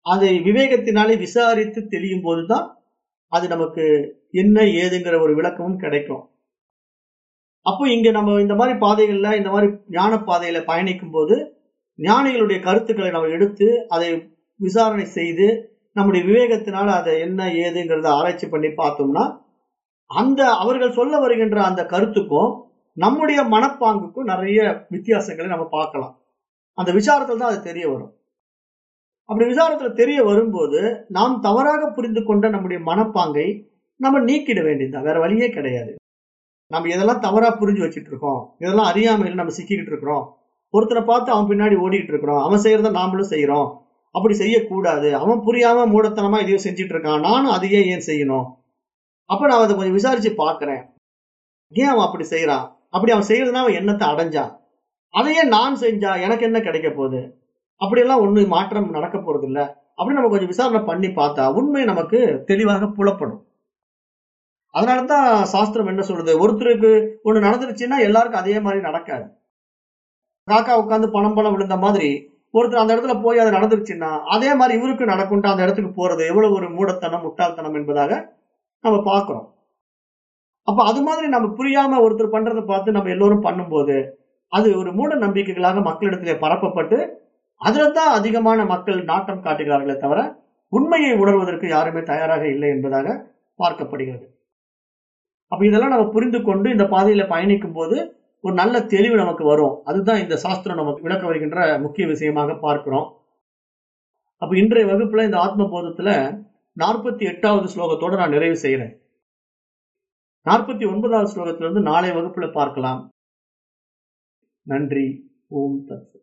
அதை விவேகத்தினாலே விசாரித்து தெளியும் போதுதான் அது நமக்கு என்ன ஏதுங்கிற ஒரு விளக்கமும் கிடைக்கும். அப்போ இங்க நம்ம இந்த மாதிரி பாதைகள்ல இந்த மாதிரி ஞான பாதையில பயணிக்கும் போது ஞானிகளுடைய கருத்துக்களை நம்ம எடுத்து அதை விசாரணை செய்து நம்முடைய விவேகத்தினால அதை என்ன ஏதுங்கிறத ஆராய்ச்சி பண்ணி பார்த்தோம்னா அந்த அவர்கள் சொல்ல வருகின்ற அந்த கருத்துக்கும் நம்முடைய மனப்பாங்குக்கும் நிறைய வித்தியாசங்களை நம்ம பார்க்கலாம். அந்த விசாரத்தில் தான் அது தெரிய வரும். அப்படி விசாரத்துல தெரிய வரும்போது நாம் தவறாக புரிந்து கொண்ட நம்முடைய மனப்பாங்கை நம்ம நீக்கிட வேண்டியதுதான் வேற வழியே கிடையாது. நம்ம இதெல்லாம் தவறா புரிஞ்சு வச்சுட்டு இருக்கோம் இதெல்லாம் அறியாமையில் நம்ம சிக்கிக்கிட்டு இருக்கிறோம் ஒருத்தரை பார்த்து அவன் பின்னாடி ஓடிக்கிட்டு இருக்கிறோம் அவன் செய்யறத நாமளும் செய்யறோம் அப்படி செய்யக்கூடாது. அவன் புரியாம மூடத்தனமா இதையோ செஞ்சுட்டு இருக்கான் நானும் அதையே ஏன் செய்யணும்? அப்ப நான் அதை கொஞ்சம் விசாரிச்சு பாக்குறேன் ஏன் அவன் அப்படி செய்யறான் அப்படி அவன் செய்யறதுனா அவன் எண்ணத்தை அடைஞ்சான்? அதையே நான் செஞ்சா எனக்கு என்ன கிடைக்க போகுது? அப்படியெல்லாம் ஒண்ணு மாற்றம் நடக்க போறது இல்ல அப்படி நம்ம கொஞ்சம் விசாரணை பண்ணி பார்த்தா உண்மை நமக்கு தெளிவாக புலப்படும். அதனாலதான் சாஸ்திரம் என்ன சொல்றது ஒருத்தருக்கு ஒண்ணு நடந்துருச்சுன்னா எல்லாருக்கும் அதே மாதிரி நடக்காது. காக்கா உட்காந்து பணம் பணம் விழுந்த மாதிரி ஒருத்தர் அந்த இடத்துல போய் அது நடந்துருச்சுன்னா அதே மாதிரி இவருக்கு நடக்கும்ட்டு அந்த இடத்துக்கு போறது எவ்வளவு ஒரு மூடத்தனம் முட்டாள்தனம் என்பதாக நம்ம பார்க்கிறோம். அப்ப அது மாதிரி நம்ம புரியாம ஒருத்தர் பண்றதை பார்த்து நம்ம எல்லோரும் பண்ணும்போது அது ஒரு மூட நம்பிக்கைகளாக மக்களிடத்திலே பரப்பப்பட்டு அதுல தான் அதிகமான மக்கள் நாட்டம் காட்டுகிறார்களே தவிர உண்மையை உணர்வதற்கு யாருமே தயாராக இல்லை என்பதாக பார்க்கப்படுகிறது. அப்ப இதெல்லாம் நம்ம புரிந்து கொண்டு இந்த பாதையில பயணிக்கும் போது ஒரு நல்ல தெளிவு நமக்கு வரும். அதுதான் இந்த சாஸ்திரம் நமக்கு விளக்க வருகின்ற முக்கிய விஷயமாக பார்க்கிறோம். அப்ப இன்றைய வகுப்புல இந்த ஆத்ம போதத்துல நாற்பத்தி எட்டாவது ஸ்லோகத்தோட நான் நிறைவு செய்யறேன் நாற்பத்தி ஒன்பதாவது ஸ்லோகத்திலிருந்து நாளை வகுப்புல பார்க்கலாம். நன்றி. ஓம் தத்